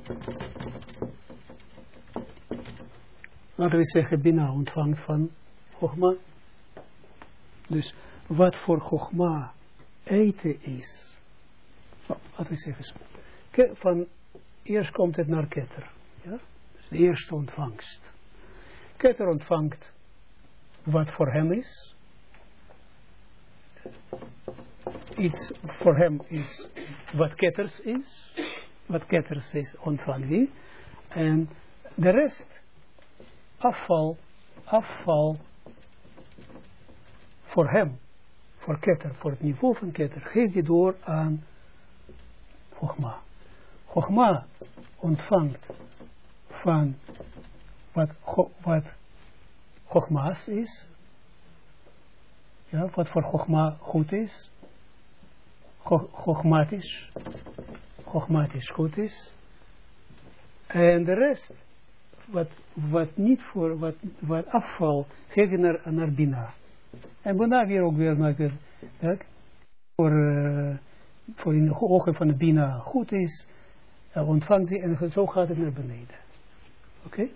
Speaker 1: Laten we zeggen, Bina ontvangt van Hochma. Dus wat voor Hochma eten is. Laten we zeggen. Van, eerst komt het naar Ketter. Ja? Dus de eerste ontvangst. Ketter ontvangt wat voor hem is. Iets voor hem is wat ketters is. Wat ketters is ontvangt hij. En de rest, afval, afval voor hem voor ketter, voor het niveau van ketter, geef je door aan Chogma. Chogma ontvangt van wat, wat Chogma's is, ja, wat voor Chogma goed is, Cho- Chogmatisch, Chogmatisch goed is, en de rest, wat, wat niet voor, wat, wat afval, je naar, naar Bina. En Bina weer ook weer naar, ja, voor, eh, voor in de ogen van de Bina goed is, uh, ontvangt hij en zo gaat het naar beneden. Oké?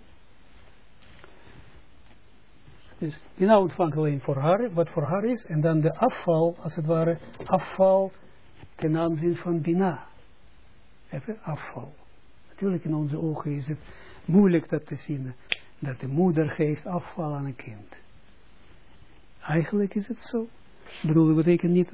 Speaker 1: Dus Bina ontvangt alleen voor haar, wat voor haar is, en dan de afval, als het ware, afval ten aanzien van Bina. Even afval. Natuurlijk in onze ogen is het moeilijk dat te zien, dat de moeder geeft afval aan een kind. Eigenlijk is het zo. Ik bedoel, dat betekent niet...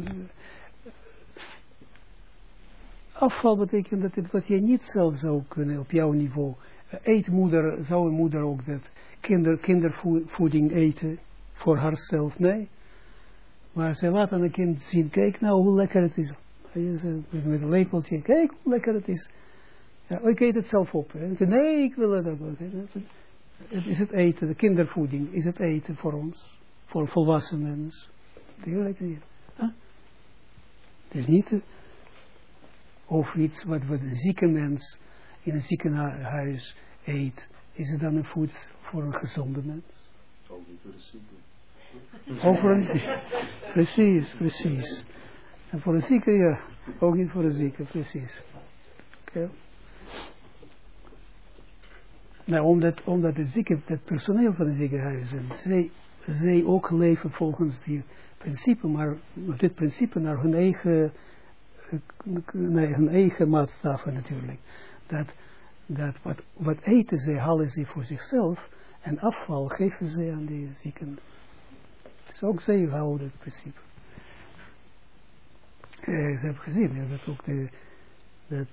Speaker 1: eh, Afval betekent dat het wat je niet zelf zou kunnen op jouw niveau. Eh, Eet moeder, zou een moeder ook dat kinder, kindervoeding eten voor haarzelf? Nee. Maar ze laat aan een kind zien, kijk nou hoe lekker het is. Zegt Met een lepeltje, kijk hoe lekker het is. Ja, ik eet het zelf op. hè. Nee, ik wil het ook. Het is het eten, de kindervoeding, is het eten voor ons, voor volwassen mensen. Tuurlijk niet. Huh? Het is niet over iets wat, wat een zieke mens in een ziekenhuis eet. Is het dan een voed voor een gezonde mens?
Speaker 3: Ook niet voor de zieke.
Speaker 1: Ook voor een zieke. Precies, precies. En voor een zieke, ja. Ook niet voor een zieke, precies. Oké. Nou, omdat, omdat de zieke, het personeel van de ziekenhuizen, zij, zij ook leven volgens die principe, maar dit principe naar hun eigen, hun eigen maatstaven natuurlijk. Dat, dat wat, wat eten ze, halen ze voor zichzelf en afval geven ze aan die zieken. Dus ook zij houden het principe. Eh, ze hebben gezien dat ook de, dat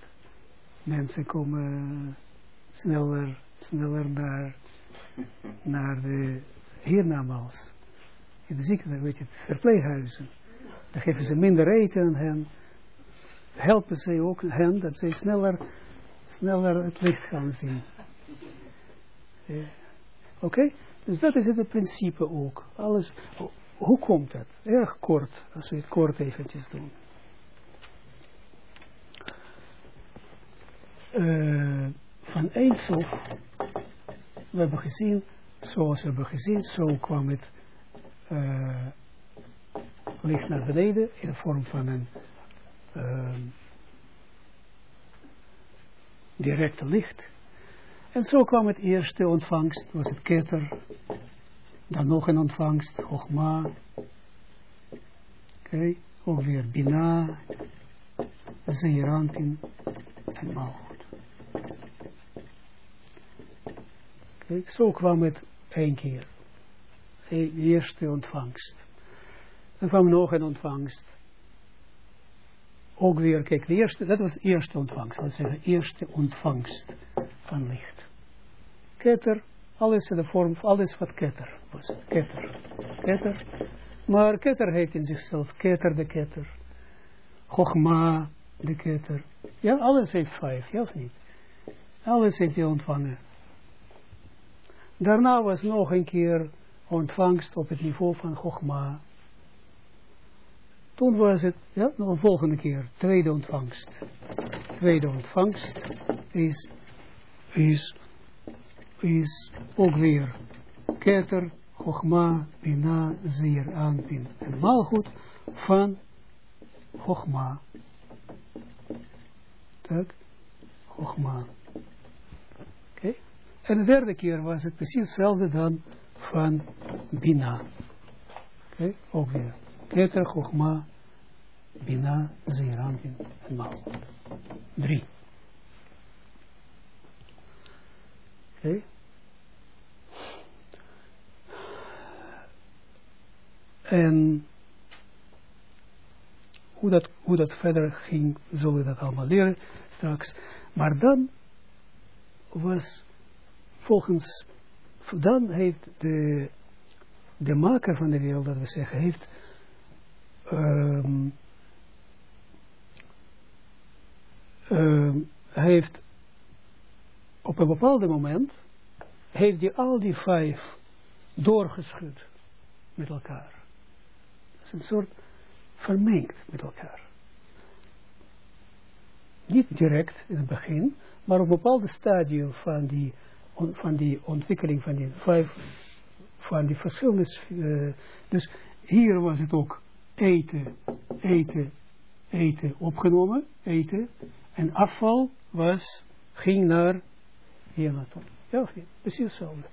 Speaker 1: mensen komen sneller, sneller naar, naar de hiernamaals. In de ziekenhuis, weet je, verpleeghuizen. Dan geven ze minder eten aan hen. Helpen ze ook hen dat ze sneller, sneller het licht gaan zien. Ja. Oké? Dus dat is het, principe ook. Alles, ho- hoe komt dat? Erg kort, als we het kort eventjes doen. Eh, van Eindsof, we hebben gezien, zoals we hebben gezien, zo kwam het eh, licht naar beneden in de vorm van een ehm, directe licht. En zo kwam het eerste ontvangst, was het keter, dan nog een ontvangst, Chogma, oké, ook weer Bina, Zeerantin en Malchut. Kijk, zo kwam het één keer. De eerste ontvangst. Dan kwam nog een ontvangst. Ook weer, kijk, de eerste, dat was de eerste ontvangst. Dat de eerste ontvangst van licht. Ketter, alles in de vorm, alles wat ketter was. Ketter. Ketter. Maar ketter heeft in zichzelf ketter de ketter. Chogma de ketter. Ja, alles heeft vijf, ja of niet? Alles heeft hij ontvangen. Daarna was nog een keer ontvangst op het niveau van Chogma. Toen was het, ja, nog een volgende keer, tweede ontvangst. Tweede ontvangst is, is, is ook weer Keter, Chogma, Bina, Zeer, Anpin en Malchut van Chogma. Tak, Chogma. Oké. En de derde keer was het precies hetzelfde dan van Bina. Oké, ook weer. Keter, Chogma, Bina, Zeeranpin en Malchut. Drie. Oké. En hoe dat, hoe dat verder ging, zullen we dat allemaal leren straks. Maar dan was volgens, dan heeft de, de maker van de wereld, dat we zeggen, heeft um, um, heeft op een bepaald moment, heeft hij al die vijf doorgeschud met elkaar. Dat is een soort vermengd met elkaar. Niet direct in het begin, maar op een bepaald stadium van die, van die ontwikkeling van die vijf, van die verschillende, eh, dus hier was het ook eten, eten, eten opgenomen, eten, en afval was, ging naar hier. Ja, precies hetzelfde.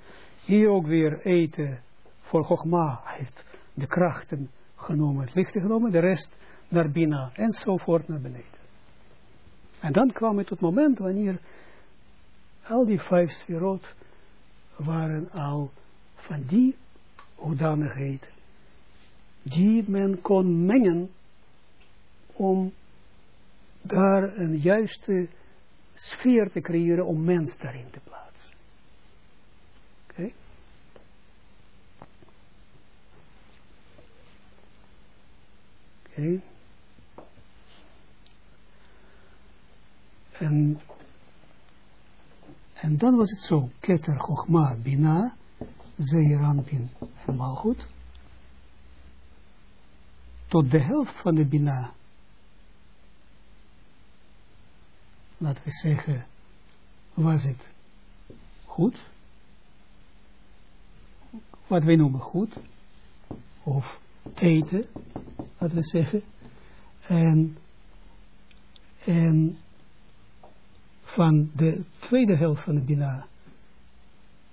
Speaker 1: Hier ook weer eten voor Chogma heeft de krachten genomen, het licht genomen, de rest naar Bina enzovoort naar beneden. En dan kwam het tot moment wanneer al die vijf sferot waren al van die hoedanigheid die men kon mengen om daar een juiste sfeer te creëren om mens daarin te plaatsen. Oké? Oké. En, en dan was het zo, Keter, Chochma, Bina, Zeeranpin en Malchut. Tot de helft van de Bina, laten we zeggen, was het goed. Wat wij noemen goed. Of eten, laten we zeggen. En, en van de tweede helft van de Bina,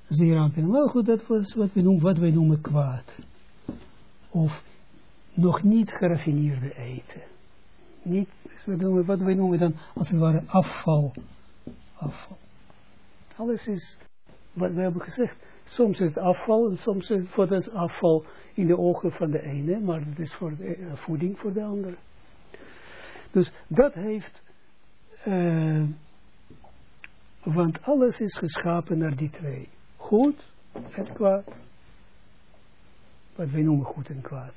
Speaker 1: Zeerampin, wel goed, dat was wat wij noemen, wat wij noemen kwaad. Of nog niet geraffineerde eten. Niet, wat wij noemen dan, als het ware, afval. Afval. Alles is, wat we hebben gezegd, soms is het afval, en soms is dat afval in de ogen van de ene, maar het is voor de, eh, voeding voor de andere. Dus dat heeft, eh, want alles is geschapen naar die twee. Goed en kwaad. Wat wij noemen goed en kwaad.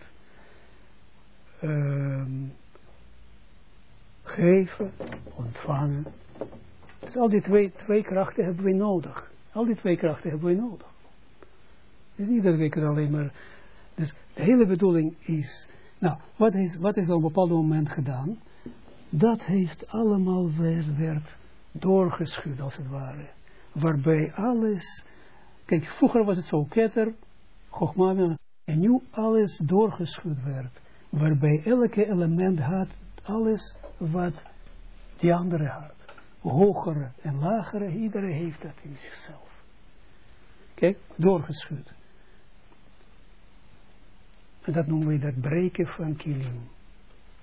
Speaker 1: Ehm, geven, ontvangen. Dus al die twee, twee krachten hebben we nodig. Al die twee krachten hebben we nodig. Het is niet dat we alleen maar... Dus de hele bedoeling is... Nou, wat is, wat is op een bepaald moment gedaan? Dat heeft allemaal weer, werd doorgeschud als het ware. Waarbij alles... Kijk, vroeger was het zo, ketter, Chogma, en nu alles doorgeschud werd. Waarbij elke element had alles wat die andere had. Hogere en lagere, iedereen heeft dat in zichzelf. Kijk, doorgeschud. En dat noemen we dat breken van kilim.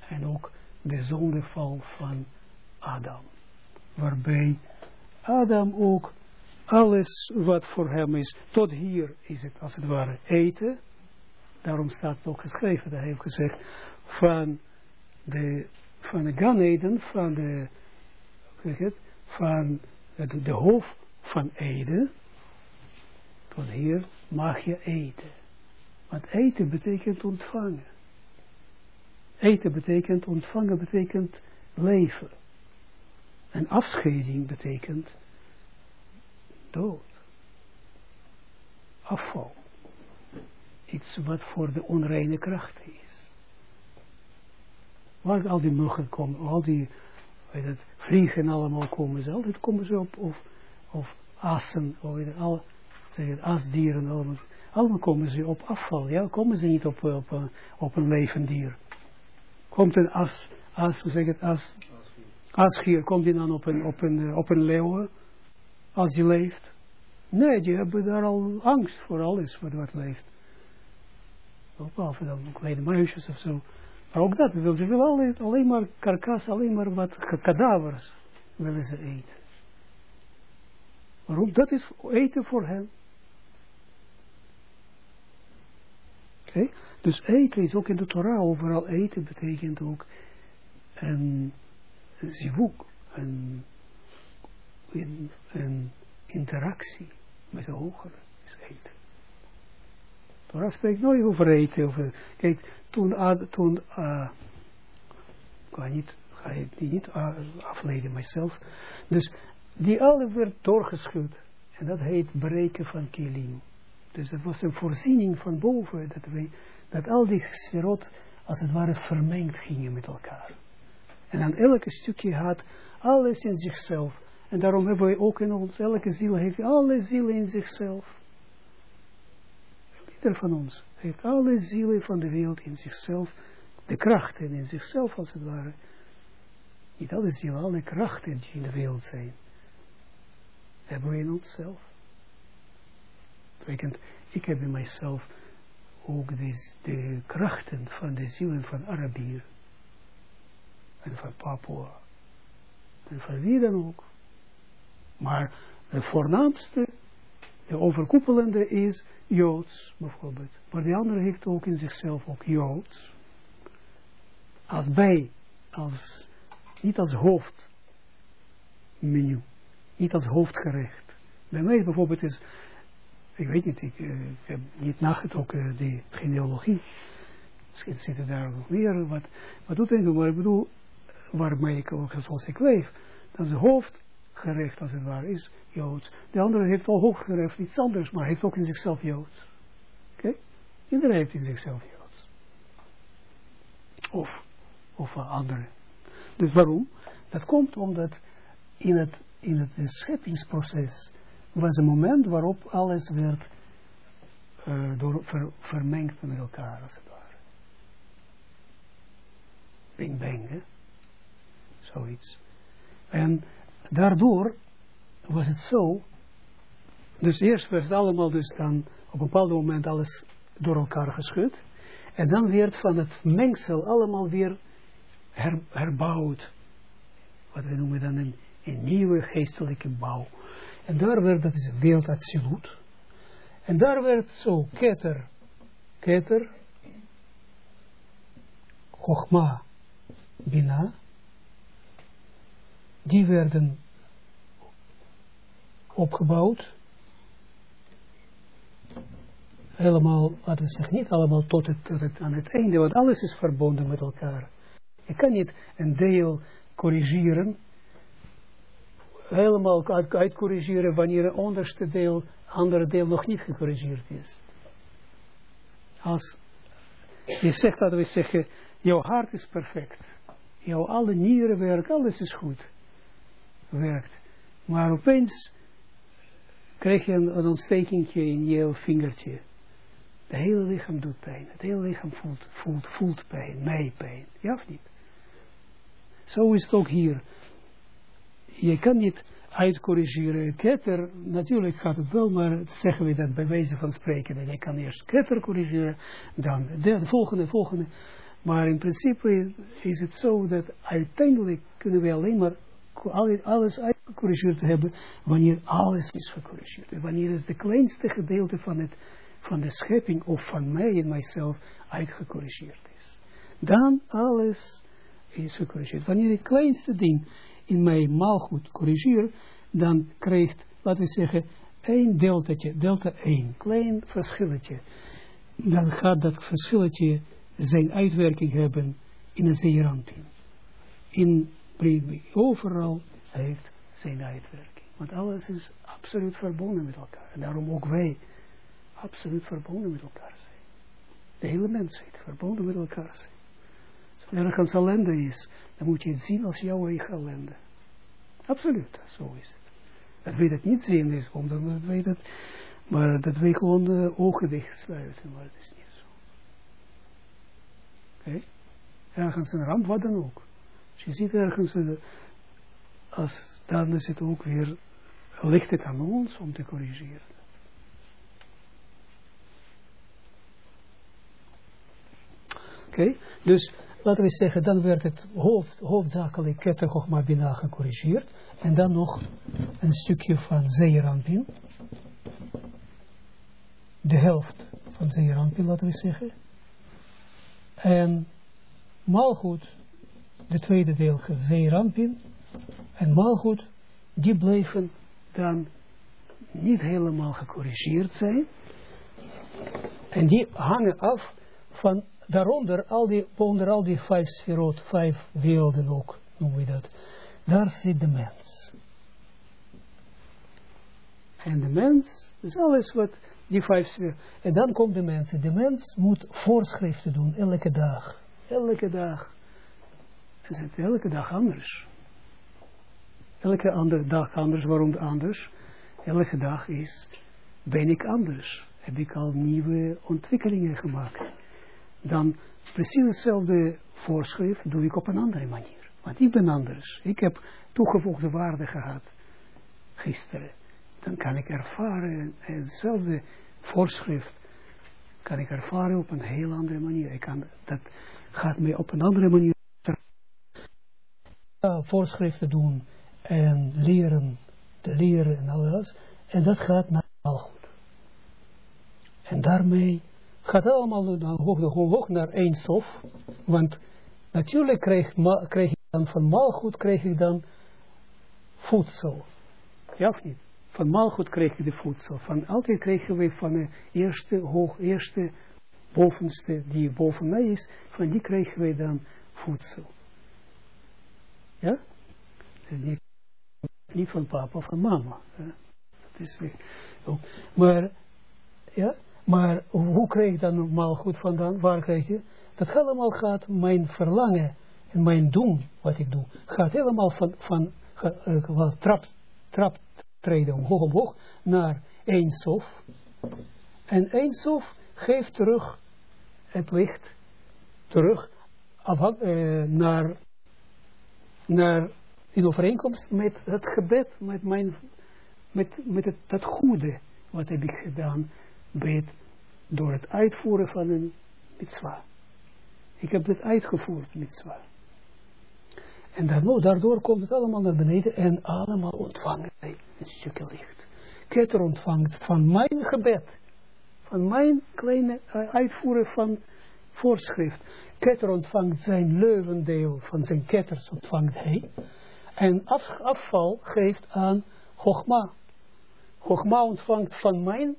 Speaker 1: En ook de zondeval van Adam. Waarbij Adam ook alles wat voor hem is, tot hier is het als het ware eten. Daarom staat het ook geschreven, dat hij heeft gezegd, van de, van de Gan Eden, van de, het, van de, de hoofd van Eden, tot hier mag je eten. Want eten betekent ontvangen. Eten betekent ontvangen, betekent leven. En afscheiding betekent dood. Afval. Iets wat voor de onreine kracht is. Waar al die muggen komen, al die weet het, vliegen allemaal komen ze, altijd komen ze op, of, of assen, of weet het, al, zeg het, asdieren, allemaal, allemaal komen ze op afval, ja, komen ze niet op, op, op, op een levend dier. Komt een as, as, hoe zeg het, as, asgier, komt die dan op een, op een, op een leeuw, als die leeft? Nee, die hebben daar al angst voor alles wat, wat leeft. Behalve dan kleine muisjes of zo. Maar ook dat, wil ze willen alleen, alleen maar karkas, alleen maar wat kadavers willen ze eten. Waarom? Dat is eten voor hen. Oké? Dus eten is ook in de Torah, overal eten betekent ook een zivuk, een, een, een interactie met de hogere is eten. Torah spreekt nooit over eten. Kijk, toen, toen ik ga niet, did niet uh, afleiden myself. Dus die alle werd doorgeschud. En dat heet breken van kilim. Dus dat was een voorziening van boven, dat, wij, dat al die sferot, als het ware, vermengd gingen met elkaar. En dan elke stukje had alles in zichzelf. En daarom hebben wij ook in ons, elke ziel heeft alle zielen in zichzelf. Van ons heeft alle zielen van de wereld in zichzelf, de krachten in zichzelf als het ware. Niet alle zielen, alle krachten die in de wereld zijn, hebben we in onszelf. Ik heb in mijzelf ook de, de krachten van de zielen van Arabier. En van Papua. En van wie dan ook. Maar de voornaamste, de overkoepelende is Joods bijvoorbeeld. Maar de andere heeft ook in zichzelf ook Joods. Als bij, als, niet als hoofdmenu. Niet als hoofdgerecht. Bij mij bijvoorbeeld is, ik weet niet, ik, ik heb niet nagetrokken uh, die genealogie. Misschien zitten daar nog meer wat, wat doet het maar ik bedoel, waarmee ik ook zoals ik leef. Dat is hoofdgerecht als het ware is Joods. De andere heeft al hoofdgerecht iets anders, maar heeft ook in zichzelf Joods. Oké? Iedereen heeft in zichzelf Joods. Of, of andere. Dus waarom? Dat komt omdat in het, in het scheppingsproces was een moment waarop alles werd uh, door, ver, vermengd met elkaar, als het ware. Bing bang, hè? Zoiets. En daardoor was het zo, dus eerst werd allemaal dus dan op een bepaald moment alles door elkaar geschud. En dan werd van het mengsel allemaal weer her, herbouwd. Wat we noemen dan een, een nieuwe geestelijke bouw. En daar werd, dat is wereld absoluut. En daar werd zo keter, keter, Chogma, Bina, die werden opgebouwd. Helemaal, laten we zeggen, niet allemaal tot het, tot aan het einde, want alles is verbonden met elkaar. Je kan niet een deel corrigeren, helemaal uit, uitcorrigeren wanneer het onderste deel, andere deel nog niet gecorrigeerd is. Als je zegt dat we zeggen, jouw hart is perfect, jouw alle nieren werken, alles is goed, werkt. Maar opeens krijg je een, een ontstekingje in je vingertje. Het hele lichaam doet pijn. Het hele lichaam voelt, voelt, voelt pijn, mij pijn. Ja of niet? Zo is het ook hier. Je kan niet uitcorrigeren. Ketter, natuurlijk gaat het wel, maar zeggen we dat bij wijze van spreken. Je kan eerst ketter corrigeren, dan de, de volgende, volgende. Maar in principe is het zo dat uiteindelijk kunnen we alleen maar alles uitgecorrigeerd hebben wanneer alles is gecorrigeerd. Wanneer is de kleinste gedeelte van, het, van de schepping of van mij en mijzelf uitgecorrigeerd is. Dan alles is gecorrigeerd. Wanneer het kleinste ding in mij maalgoed corrigeer, dan krijgt, laten we zeggen, één deltetje, delta 1, klein verschilletje. Dan gaat dat verschilletje zijn uitwerking hebben in een zeeramping. In overal heeft zijn uitwerking. Want alles is absoluut verbonden met elkaar. En daarom ook wij absoluut verbonden met elkaar zijn. De hele mensheid verbonden met elkaar zijn. Als er ergens ellende is, dan moet je het zien als jouw eigen ellende. Absoluut, zo is het. Dat wij dat niet zien is, omdat wij dat, maar dat wij gewoon de ogen dicht sluiten, maar het is niet zo. Okay? Ergens een ramp, wat dan ook. Je ziet ergens, als, dan is het ook weer, ligt het aan ons om te corrigeren. Oké, dus laten we zeggen, dan werd het hoofd, hoofdzakelijk Keter Bina gecorrigeerd. En dan nog een stukje van Zeerampin. De helft van Zeerampin, laten we zeggen. En Malgoed, de tweede deel, Zeerampin. En Malgoed, die bleven dan niet helemaal gecorrigeerd zijn. En die hangen af van daaronder al die, onder al die vijf sferot, vijf werelden ook, noemen we dat. Daar zit de mens. En de mens, dus alles wat die vijf sfeer. En dan komt de mens. De mens moet voorschriften doen, elke dag. Elke dag. Het is elke dag anders. Elke andere dag anders. Waarom anders? Elke dag is, ben ik anders. Heb ik al nieuwe ontwikkelingen gemaakt. Dan precies hetzelfde voorschrift doe ik op een andere manier. Want ik ben anders. Ik heb toegevoegde waarde gehad. Gisteren. Dan kan ik ervaren hetzelfde voorschrift. Kan ik ervaren op een heel andere manier. Ik kan, dat gaat mij op een andere manier voorschriften doen en leren, te leren en alles. En dat gaat naar goed. En daarmee gaat allemaal naar hoog, hoog naar één stof. Want natuurlijk krijg, ik dan van maalgoed krijg ik dan voedsel. Ja of niet? Van maalgoed krijg je de voedsel. Van altijd krijgen we van de eerste, hoog, eerste, bovenste, die boven mij is, van die krijgen we dan voedsel. Ja? Niet, niet van papa of van mama. Ja? Dat is, oh. Maar, ja, maar hoe krijg je dan normaal goed vandaan? Waar krijg je? Dat allemaal gaat mijn verlangen en mijn doen, wat ik doe, gaat helemaal van, van uh, trap, trap treden omhoog omhoog naar één sof. En één sof geeft terug het licht, terug uh, naar, naar in overeenkomst met het gebed, met, mijn, met, met het, dat goede wat heb ik gedaan bij door het uitvoeren van een mitzwa. Ik heb dit uitgevoerd, mitzwa. En daardoor, daardoor komt het allemaal naar beneden en allemaal ontvangen een stukje licht. Keter ontvangt van mijn gebed, van mijn kleine uitvoeren van voorschrift. Keter ontvangt zijn leuvendeel van zijn ketters ontvangt hij. En af, afval geeft aan Chogma. Chogma ontvangt van mijn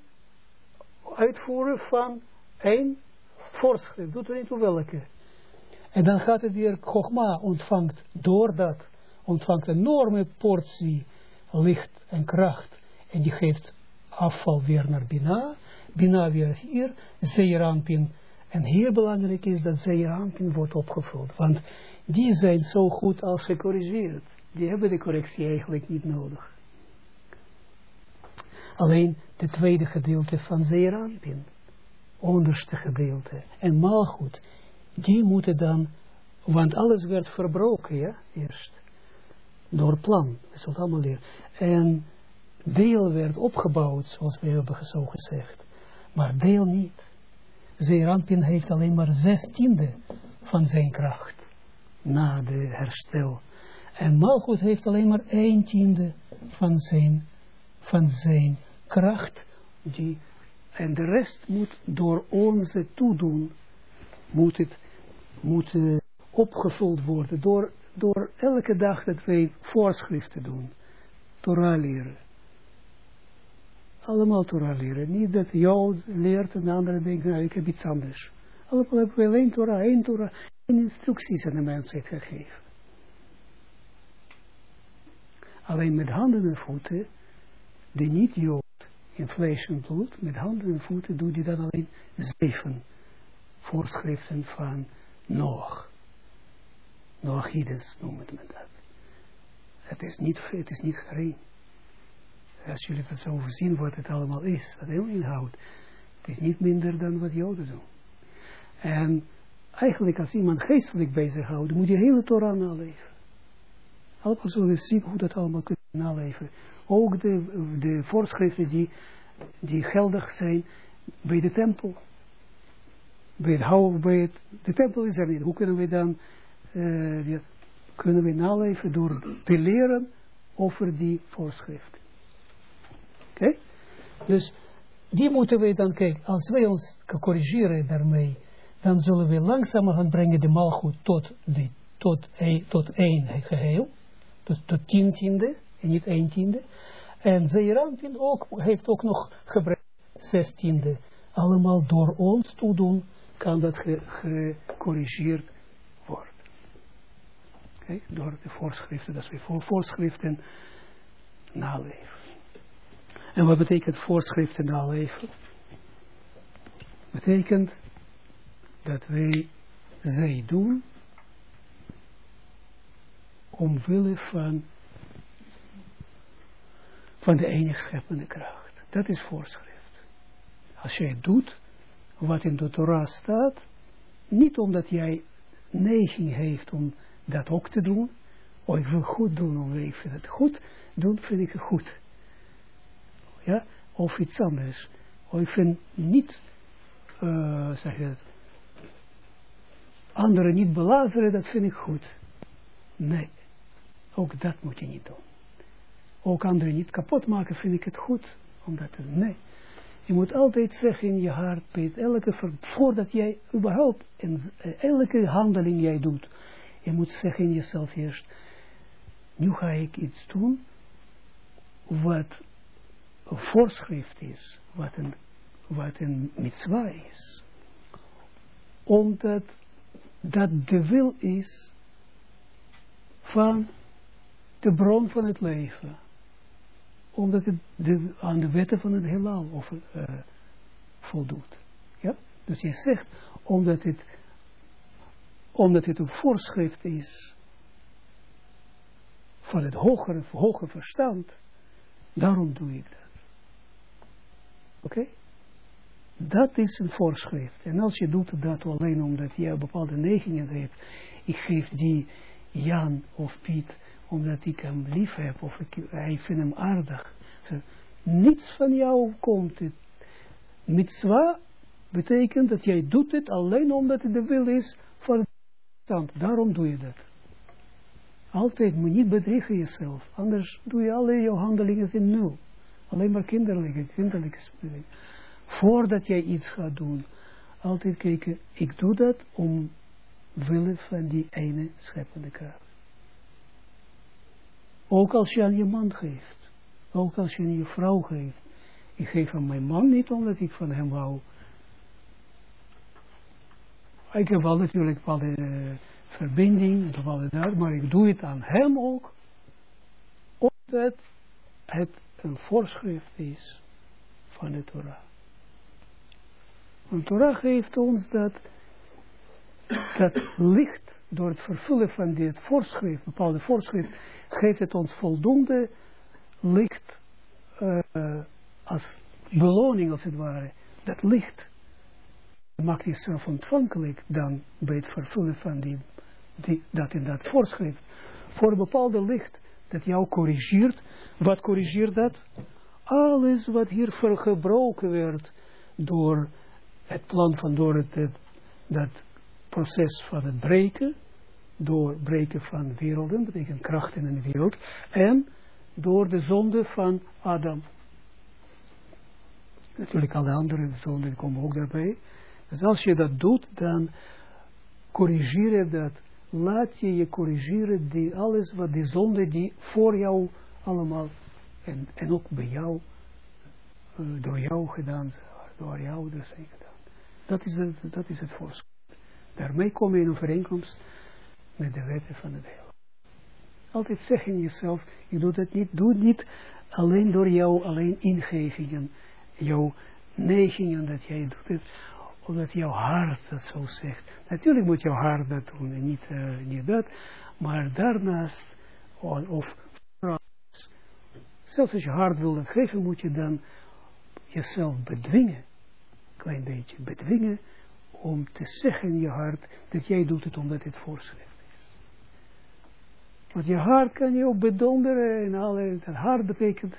Speaker 1: uitvoeren van één voorschrift. Doet er niet toe welke. En dan gaat het weer, Chogma ontvangt door dat, ontvangt een enorme portie licht en kracht. En die geeft afval weer naar Bina. Bina weer hier, Zeerampin. En heel belangrijk is dat Zeerampin wordt opgevuld. Want die zijn zo goed als gecorrigeerd. Die hebben de correctie eigenlijk niet nodig. Alleen het tweede gedeelte van Zeerampin. Onderste gedeelte. En Malgoed. Die moeten dan, want alles werd verbroken, ja, eerst. Door plan. Dat is allemaal leren. En deel werd opgebouwd, zoals we hebben zo gezegd. Maar deel niet. Zeerampin heeft alleen maar zestiende van zijn kracht. Na de herstel. En Malchut heeft alleen maar een tiende van zijn, van zijn kracht. Die, en de rest moet door onze toedoen, moet het moet uh, opgevuld worden door, door elke dag dat wij voorschriften doen. Torah leren. Allemaal Torah leren. Niet dat jou leert en de andere denkt, nou ik heb iets anders. Allemaal hebben we alleen Torah, één Torah, en instructies aan de mensheid gegeven. Alleen met handen en voeten, die niet jood in vlees en bloed, met handen en voeten doet hij dan alleen zeven voorschriften van nog. Noachidens noemen we dat. Het is niet, het is niet gering. Als jullie het zo zien wat het allemaal is, wat het inhoudt. Het is niet minder dan wat Joden doen. En eigenlijk als iemand geestelijk bezighoudt, moet je hele Torah naleven. Allemaal zullen we zien hoe dat allemaal kunnen naleven. Ook de, de voorschriften die, die geldig zijn bij de tempel bij het houden, bij het, de tempel is er niet. Hoe kunnen we dan, ja, kunnen we naleven door te leren over die voorschrift. Oké? Dus die moeten we dan, kijk, als wij ons corrigeren daarmee, dan zullen we gaan brengen de malgoed tot, tot, een, tot één geheel, dus tot tien tiende, en niet één tiende. En Zeerantin ook, heeft ook nog gebracht zestiende, allemaal door ons toedoen kan dat gecorrigeerd worden. Kijk, door de voorschriften, dat we voor voorschriften naleven. En wat betekent voorschriften naleven? Betekent dat wij zij doen omwille van, van de enige scheppende kracht. Dat is voorschrift. Als jij doet wat in de Torah staat, niet omdat jij neiging heeft om dat ook te doen, oh ik wil goed doen, of ik vind het goed doen, vind ik het goed. Ja, of iets anders. Of ik vind niet, uh, zeg je het, anderen niet belazeren, dat vind ik goed. Nee, ook dat moet je niet doen. Ook anderen niet kapot maken, vind ik het goed. Omdat, nee. Je moet altijd zeggen in je hart, elke, voordat jij überhaupt, in, elke handeling jij doet, je moet zeggen in jezelf eerst, nu ga ik iets doen, wat voorschrift is, wat een, wat een mitzwa is. Omdat dat de wil is van de bron van het leven. Omdat het aan de wetten van het heelal of, uh, voldoet. Ja? Dus je zegt, omdat het, omdat het een voorschrift is van het hogere, hoge verstand, daarom doe ik dat. Oké? Dat is een voorschrift. En als je doet dat alleen omdat je bepaalde neigingen hebt, ik geef die Jan of Piet omdat ik hem lief heb of ik, hij vind hem aardig. Niets van jou komt het. Mitzwa betekent dat jij doet het alleen omdat het de wil is van het stand. Daarom doe je dat. Altijd moet niet bedriegen jezelf. Anders doe je alle jouw handelingen in nul. Alleen maar kinderlijke, kinderlijke spelen. Voordat jij iets gaat doen. Altijd kijken, ik doe dat om willen van die ene scheppende kracht. Ook als je aan je man geeft. Ook als je aan je vrouw geeft. Ik geef aan mijn man niet omdat ik van hem hou. Ik heb wel natuurlijk bepaalde uh, verbinding, bepaalde daar, maar ik doe het aan hem ook. Omdat het een voorschrift is van de Torah. Want Torah geeft ons dat, dat licht door het vervullen van dit voorschrift, bepaalde voorschrift, geeft het ons voldoende licht uh, als beloning als het ware. Dat licht maakt jezelf ontvankelijk dan bij het vervullen van die, die, dat in dat voorschrift. Voor een bepaalde licht dat jou corrigeert. Wat corrigeert dat? Alles wat hier gebroken werd door het plan van door het, dat proces van het breken, door breken van werelden, betekent krachten in de wereld, en door de zonde van Adam. Natuurlijk alle andere zonden komen ook daarbij. Dus als je dat doet, dan corrigeer je dat. Laat je je corrigeren die alles wat die zonde die voor jou allemaal en, en ook bij jou, uh, door jou gedaan, door jou dus zijn gedaan. Dat is het, dat is het voorschot. Daarmee kom je in overeenkomst met de wetten van het heel. Altijd zeg in jezelf, je doet het niet, doe het niet alleen door jouw alleen ingevingen, jouw neigingen dat jij doet het, omdat jouw hart dat zo zegt. Natuurlijk moet jouw hart dat doen en niet, uh, niet dat, maar daarnaast, of, zelfs als je hart wil dat geven, moet je dan jezelf bedwingen, klein beetje bedwingen, om te zeggen in je hart dat jij doet het omdat het voorschrift is. Want je hart kan je ook bedonderen en alle, het hart betekent,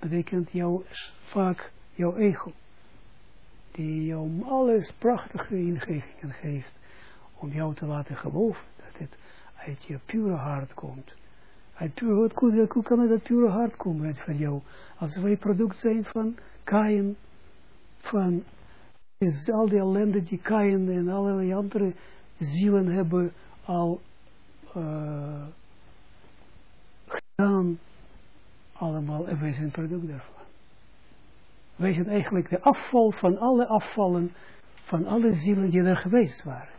Speaker 1: betekent jou, vaak jouw ego. Die jou alles prachtige ingevingen geeft om jou te laten geloven dat het uit je pure hart komt. Uit pure, wat, hoe kan het uit pure hart komen van jou? Als wij product zijn van Kain, van is al die ellende die Kain en allerlei andere zielen hebben al uh, gedaan, allemaal, en wij zijn product daarvan. Wij zijn eigenlijk de afval van alle afvallen van alle zielen die er geweest waren.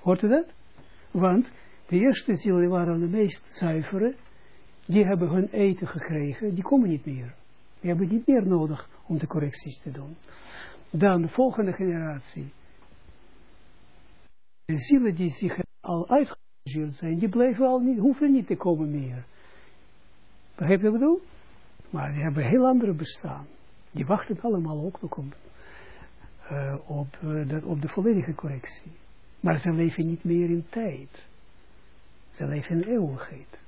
Speaker 1: Hoort u dat? Want De eerste zielen waren de meest zuivere, die hebben hun eten gekregen, die komen niet meer. Die hebben niet meer nodig om de correcties te doen. Dan de volgende generatie. De zielen die zich al uitgegeerd zijn, die blijven al niet, hoeven niet te komen meer. Begrijp je wat ik bedoel? Maar die hebben heel andere bestaan. Die wachten allemaal ook nog op, uh, op, uh, de, op de volledige correctie. Maar ze leven niet meer in tijd. Ze leven in eeuwigheid.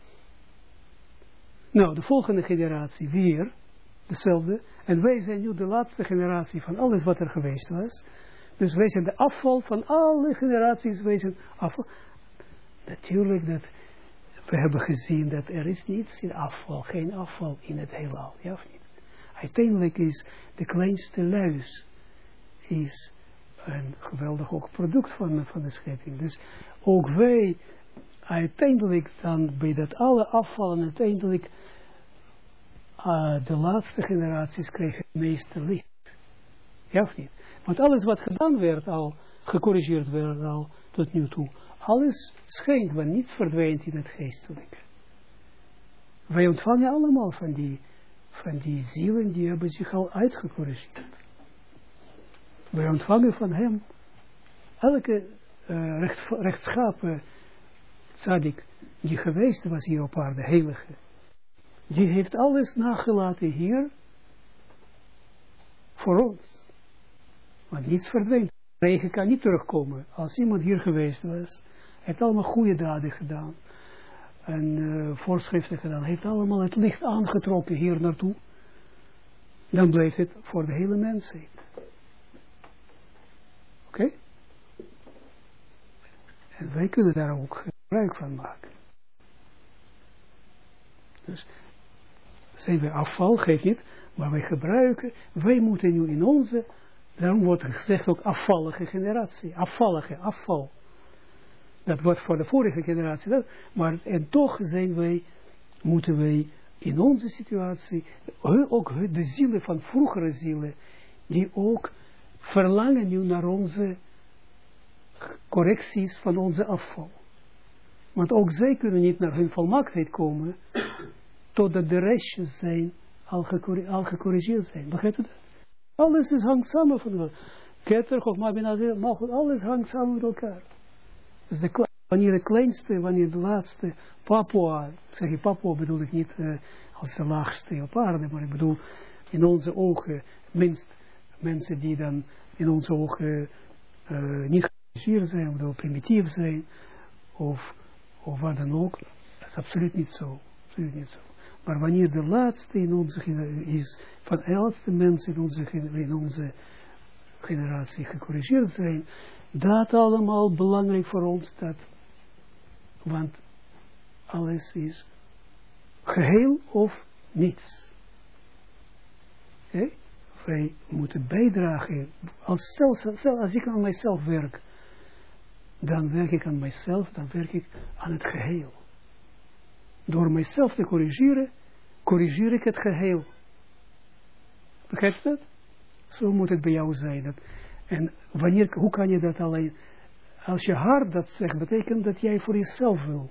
Speaker 1: Nou, de volgende generatie weer dezelfde. En wij zijn nu de laatste generatie van alles wat er geweest was. Dus wij zijn de afval van alle generaties. Wij zijn afval. Natuurlijk dat we hebben gezien dat er is niets in afval, geen afval in het heelal, ja of niet? Uiteindelijk is de kleinste luis is een geweldig ook product van, van de schepping. Dus ook wij uiteindelijk dan bij dat alle afval en uiteindelijk uh, de laatste generaties kregen het meeste licht. Ja of niet? Want alles wat gedaan werd al, gecorrigeerd werd al tot nu toe, alles schijnt, maar niets verdwijnt in het geestelijke. Wij ontvangen allemaal van die, van die zielen, die hebben zich al uitgecorrigeerd. Wij ontvangen van hem elke uh, recht, rechtschapen die geweest was hier op aarde, heilige, die heeft alles nagelaten hier voor ons. Want niets verdwijnt. Regen kan niet terugkomen. Als iemand hier geweest was, heeft allemaal goede daden gedaan. En uh, voorschriften gedaan. Heeft allemaal het licht aangetrokken hier naartoe. Dan blijft het voor de hele mensheid. Oké? En wij kunnen daar ook gebruik van maken. Dus zijn we afval, geef niet, maar wij gebruiken, wij moeten nu in onze, daarom wordt gezegd ook afvallige generatie, afvallige, afval. Dat wordt voor de vorige generatie, maar en toch zijn wij, moeten wij in onze situatie, ook de zielen van vroegere zielen, die ook verlangen nu naar onze correcties van onze afval. Want ook zij kunnen niet naar hun volmaaktheid komen, totdat de restjes zijn, al, gecorrigeerd zijn. Begrijpt u dat? Alles is hangt samen van elkaar. Ketter, of maar alles hangt samen met elkaar. Dus de, wanneer de kleinste, wanneer de laatste, Papua, zeg je Papua bedoel ik niet uh, als de laagste op aarde, maar ik bedoel in onze ogen, minst mensen die dan in onze ogen niet gecorrigeerd zijn, of primitief zijn, of, of wat dan ook, dat is absoluut niet zo. Absoluut niet zo. Maar wanneer de laatste in onze is, van de oudste mensen in onze, in onze generatie gecorrigeerd zijn, dat allemaal belangrijk voor ons, dat, want alles is geheel of niets. Okay? Wij moeten bijdragen, als, zelfs, als ik aan mijzelf werk, dan werk ik aan mijzelf, dan werk ik aan het geheel. Door mijzelf te corrigeren, corrigeer ik het geheel. Begrijp je dat? Zo moet het bij jou zijn. Dat, en wanneer, hoe kan je dat alleen? Als je hard dat zegt, betekent dat jij voor jezelf wil.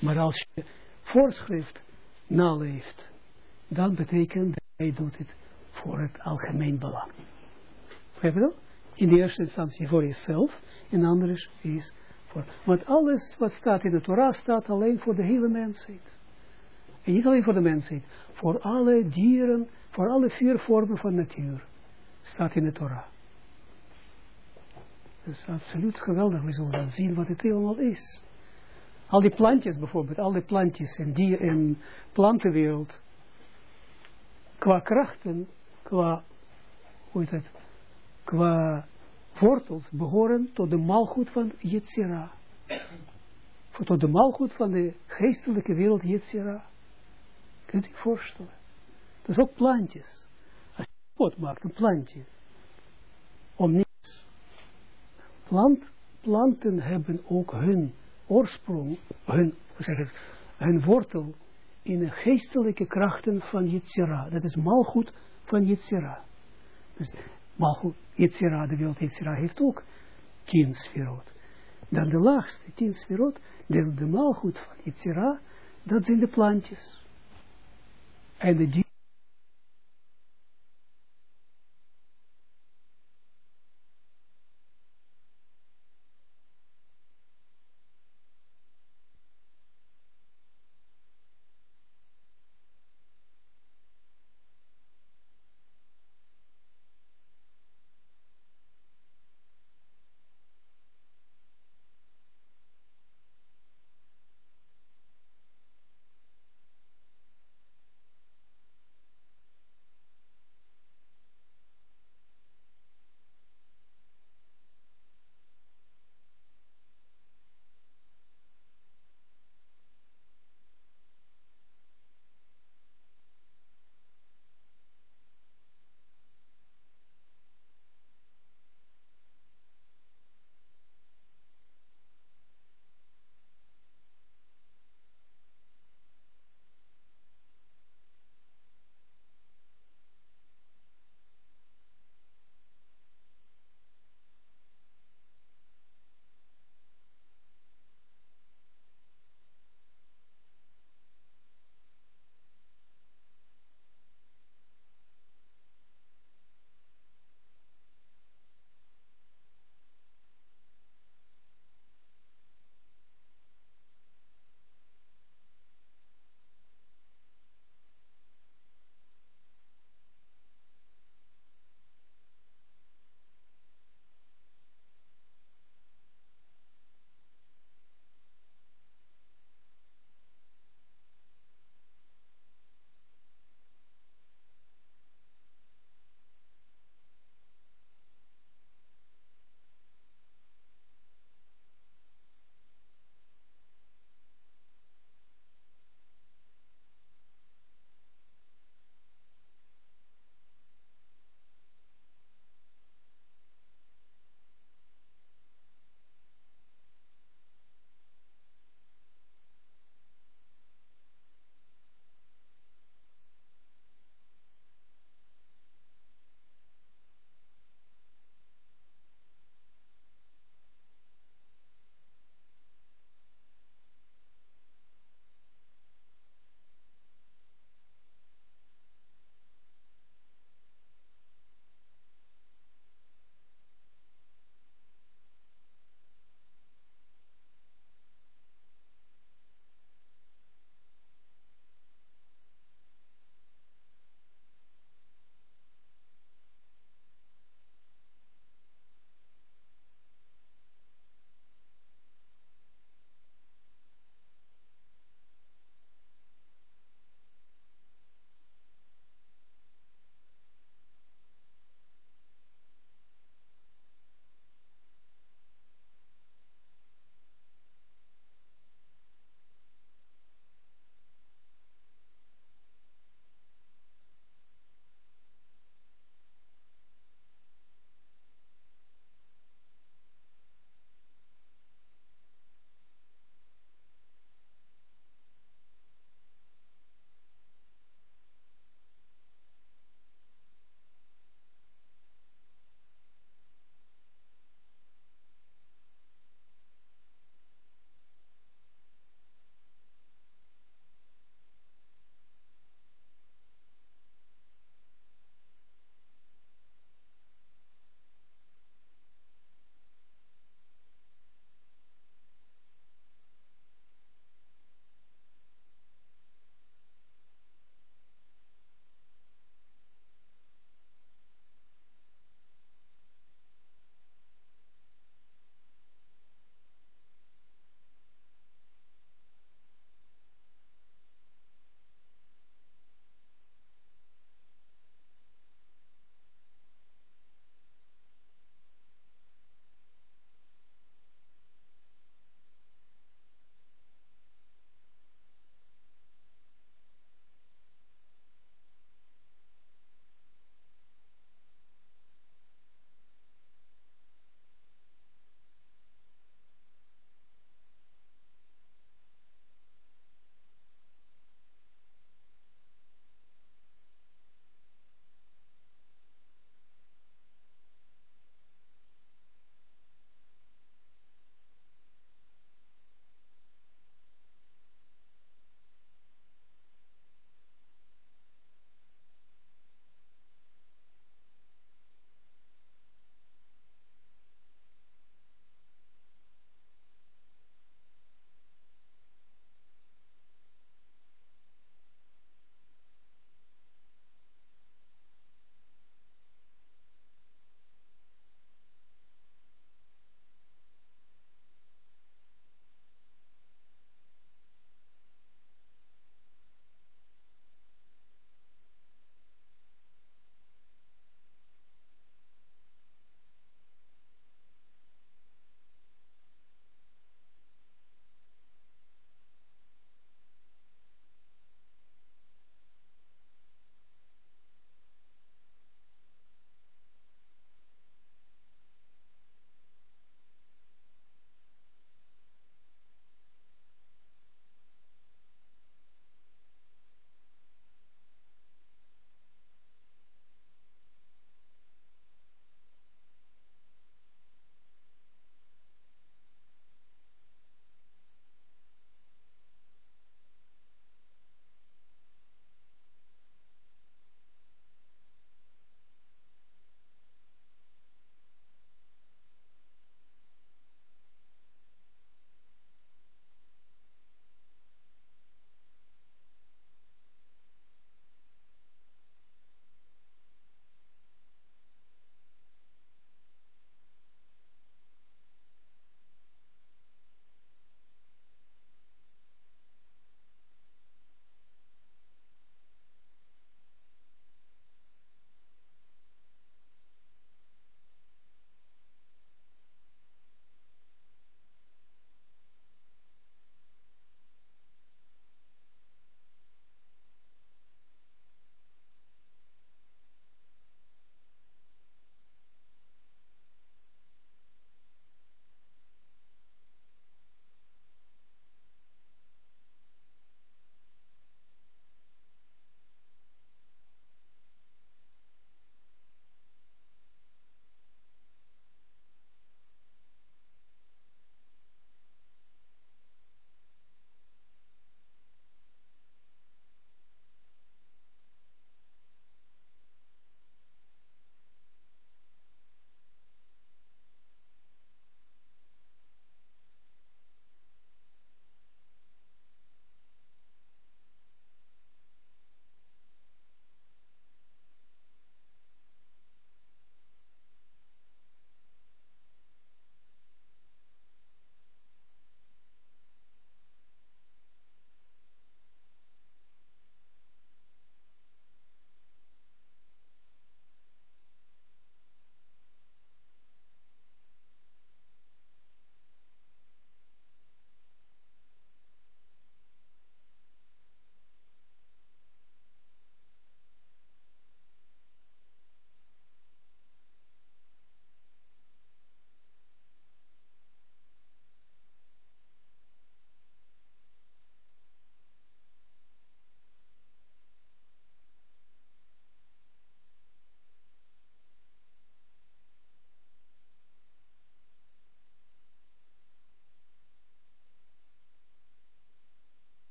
Speaker 1: Maar als je voorschrift naleeft, dan betekent dat jij doet het voor het algemeen belang. Begrijp je dat? In de eerste instantie voor jezelf, en de andere is want alles wat staat in de Torah staat alleen voor de hele mensheid. En niet alleen voor de mensheid. Voor alle dieren, voor alle vier vormen van natuur. Staat in de Torah. Dat is absoluut geweldig. We zullen zien wat het helemaal is. Al die plantjes bijvoorbeeld, al die plantjes en dier en plantenwereld. Qua krachten, qua, hoe heet het, qua wortels behoren tot de malgoed van Yetzira. Tot de malgoed van de geestelijke wereld Yetzira. Kunt u voorstellen? Dat is ook plantjes. Pot maakt, een plantje. Om niets. Plant, planten hebben ook hun oorsprong, hun, zeg het, hun wortel in de geestelijke krachten van Yetzira. Dat is malgoed van Yetzira. Dus Malchut, Yitzira, de wereld Yitzira heeft ook tien sferot. Dan de laagste, tien sferot, de, de maalgoed van Yitzira, dat zijn de plantjes. En de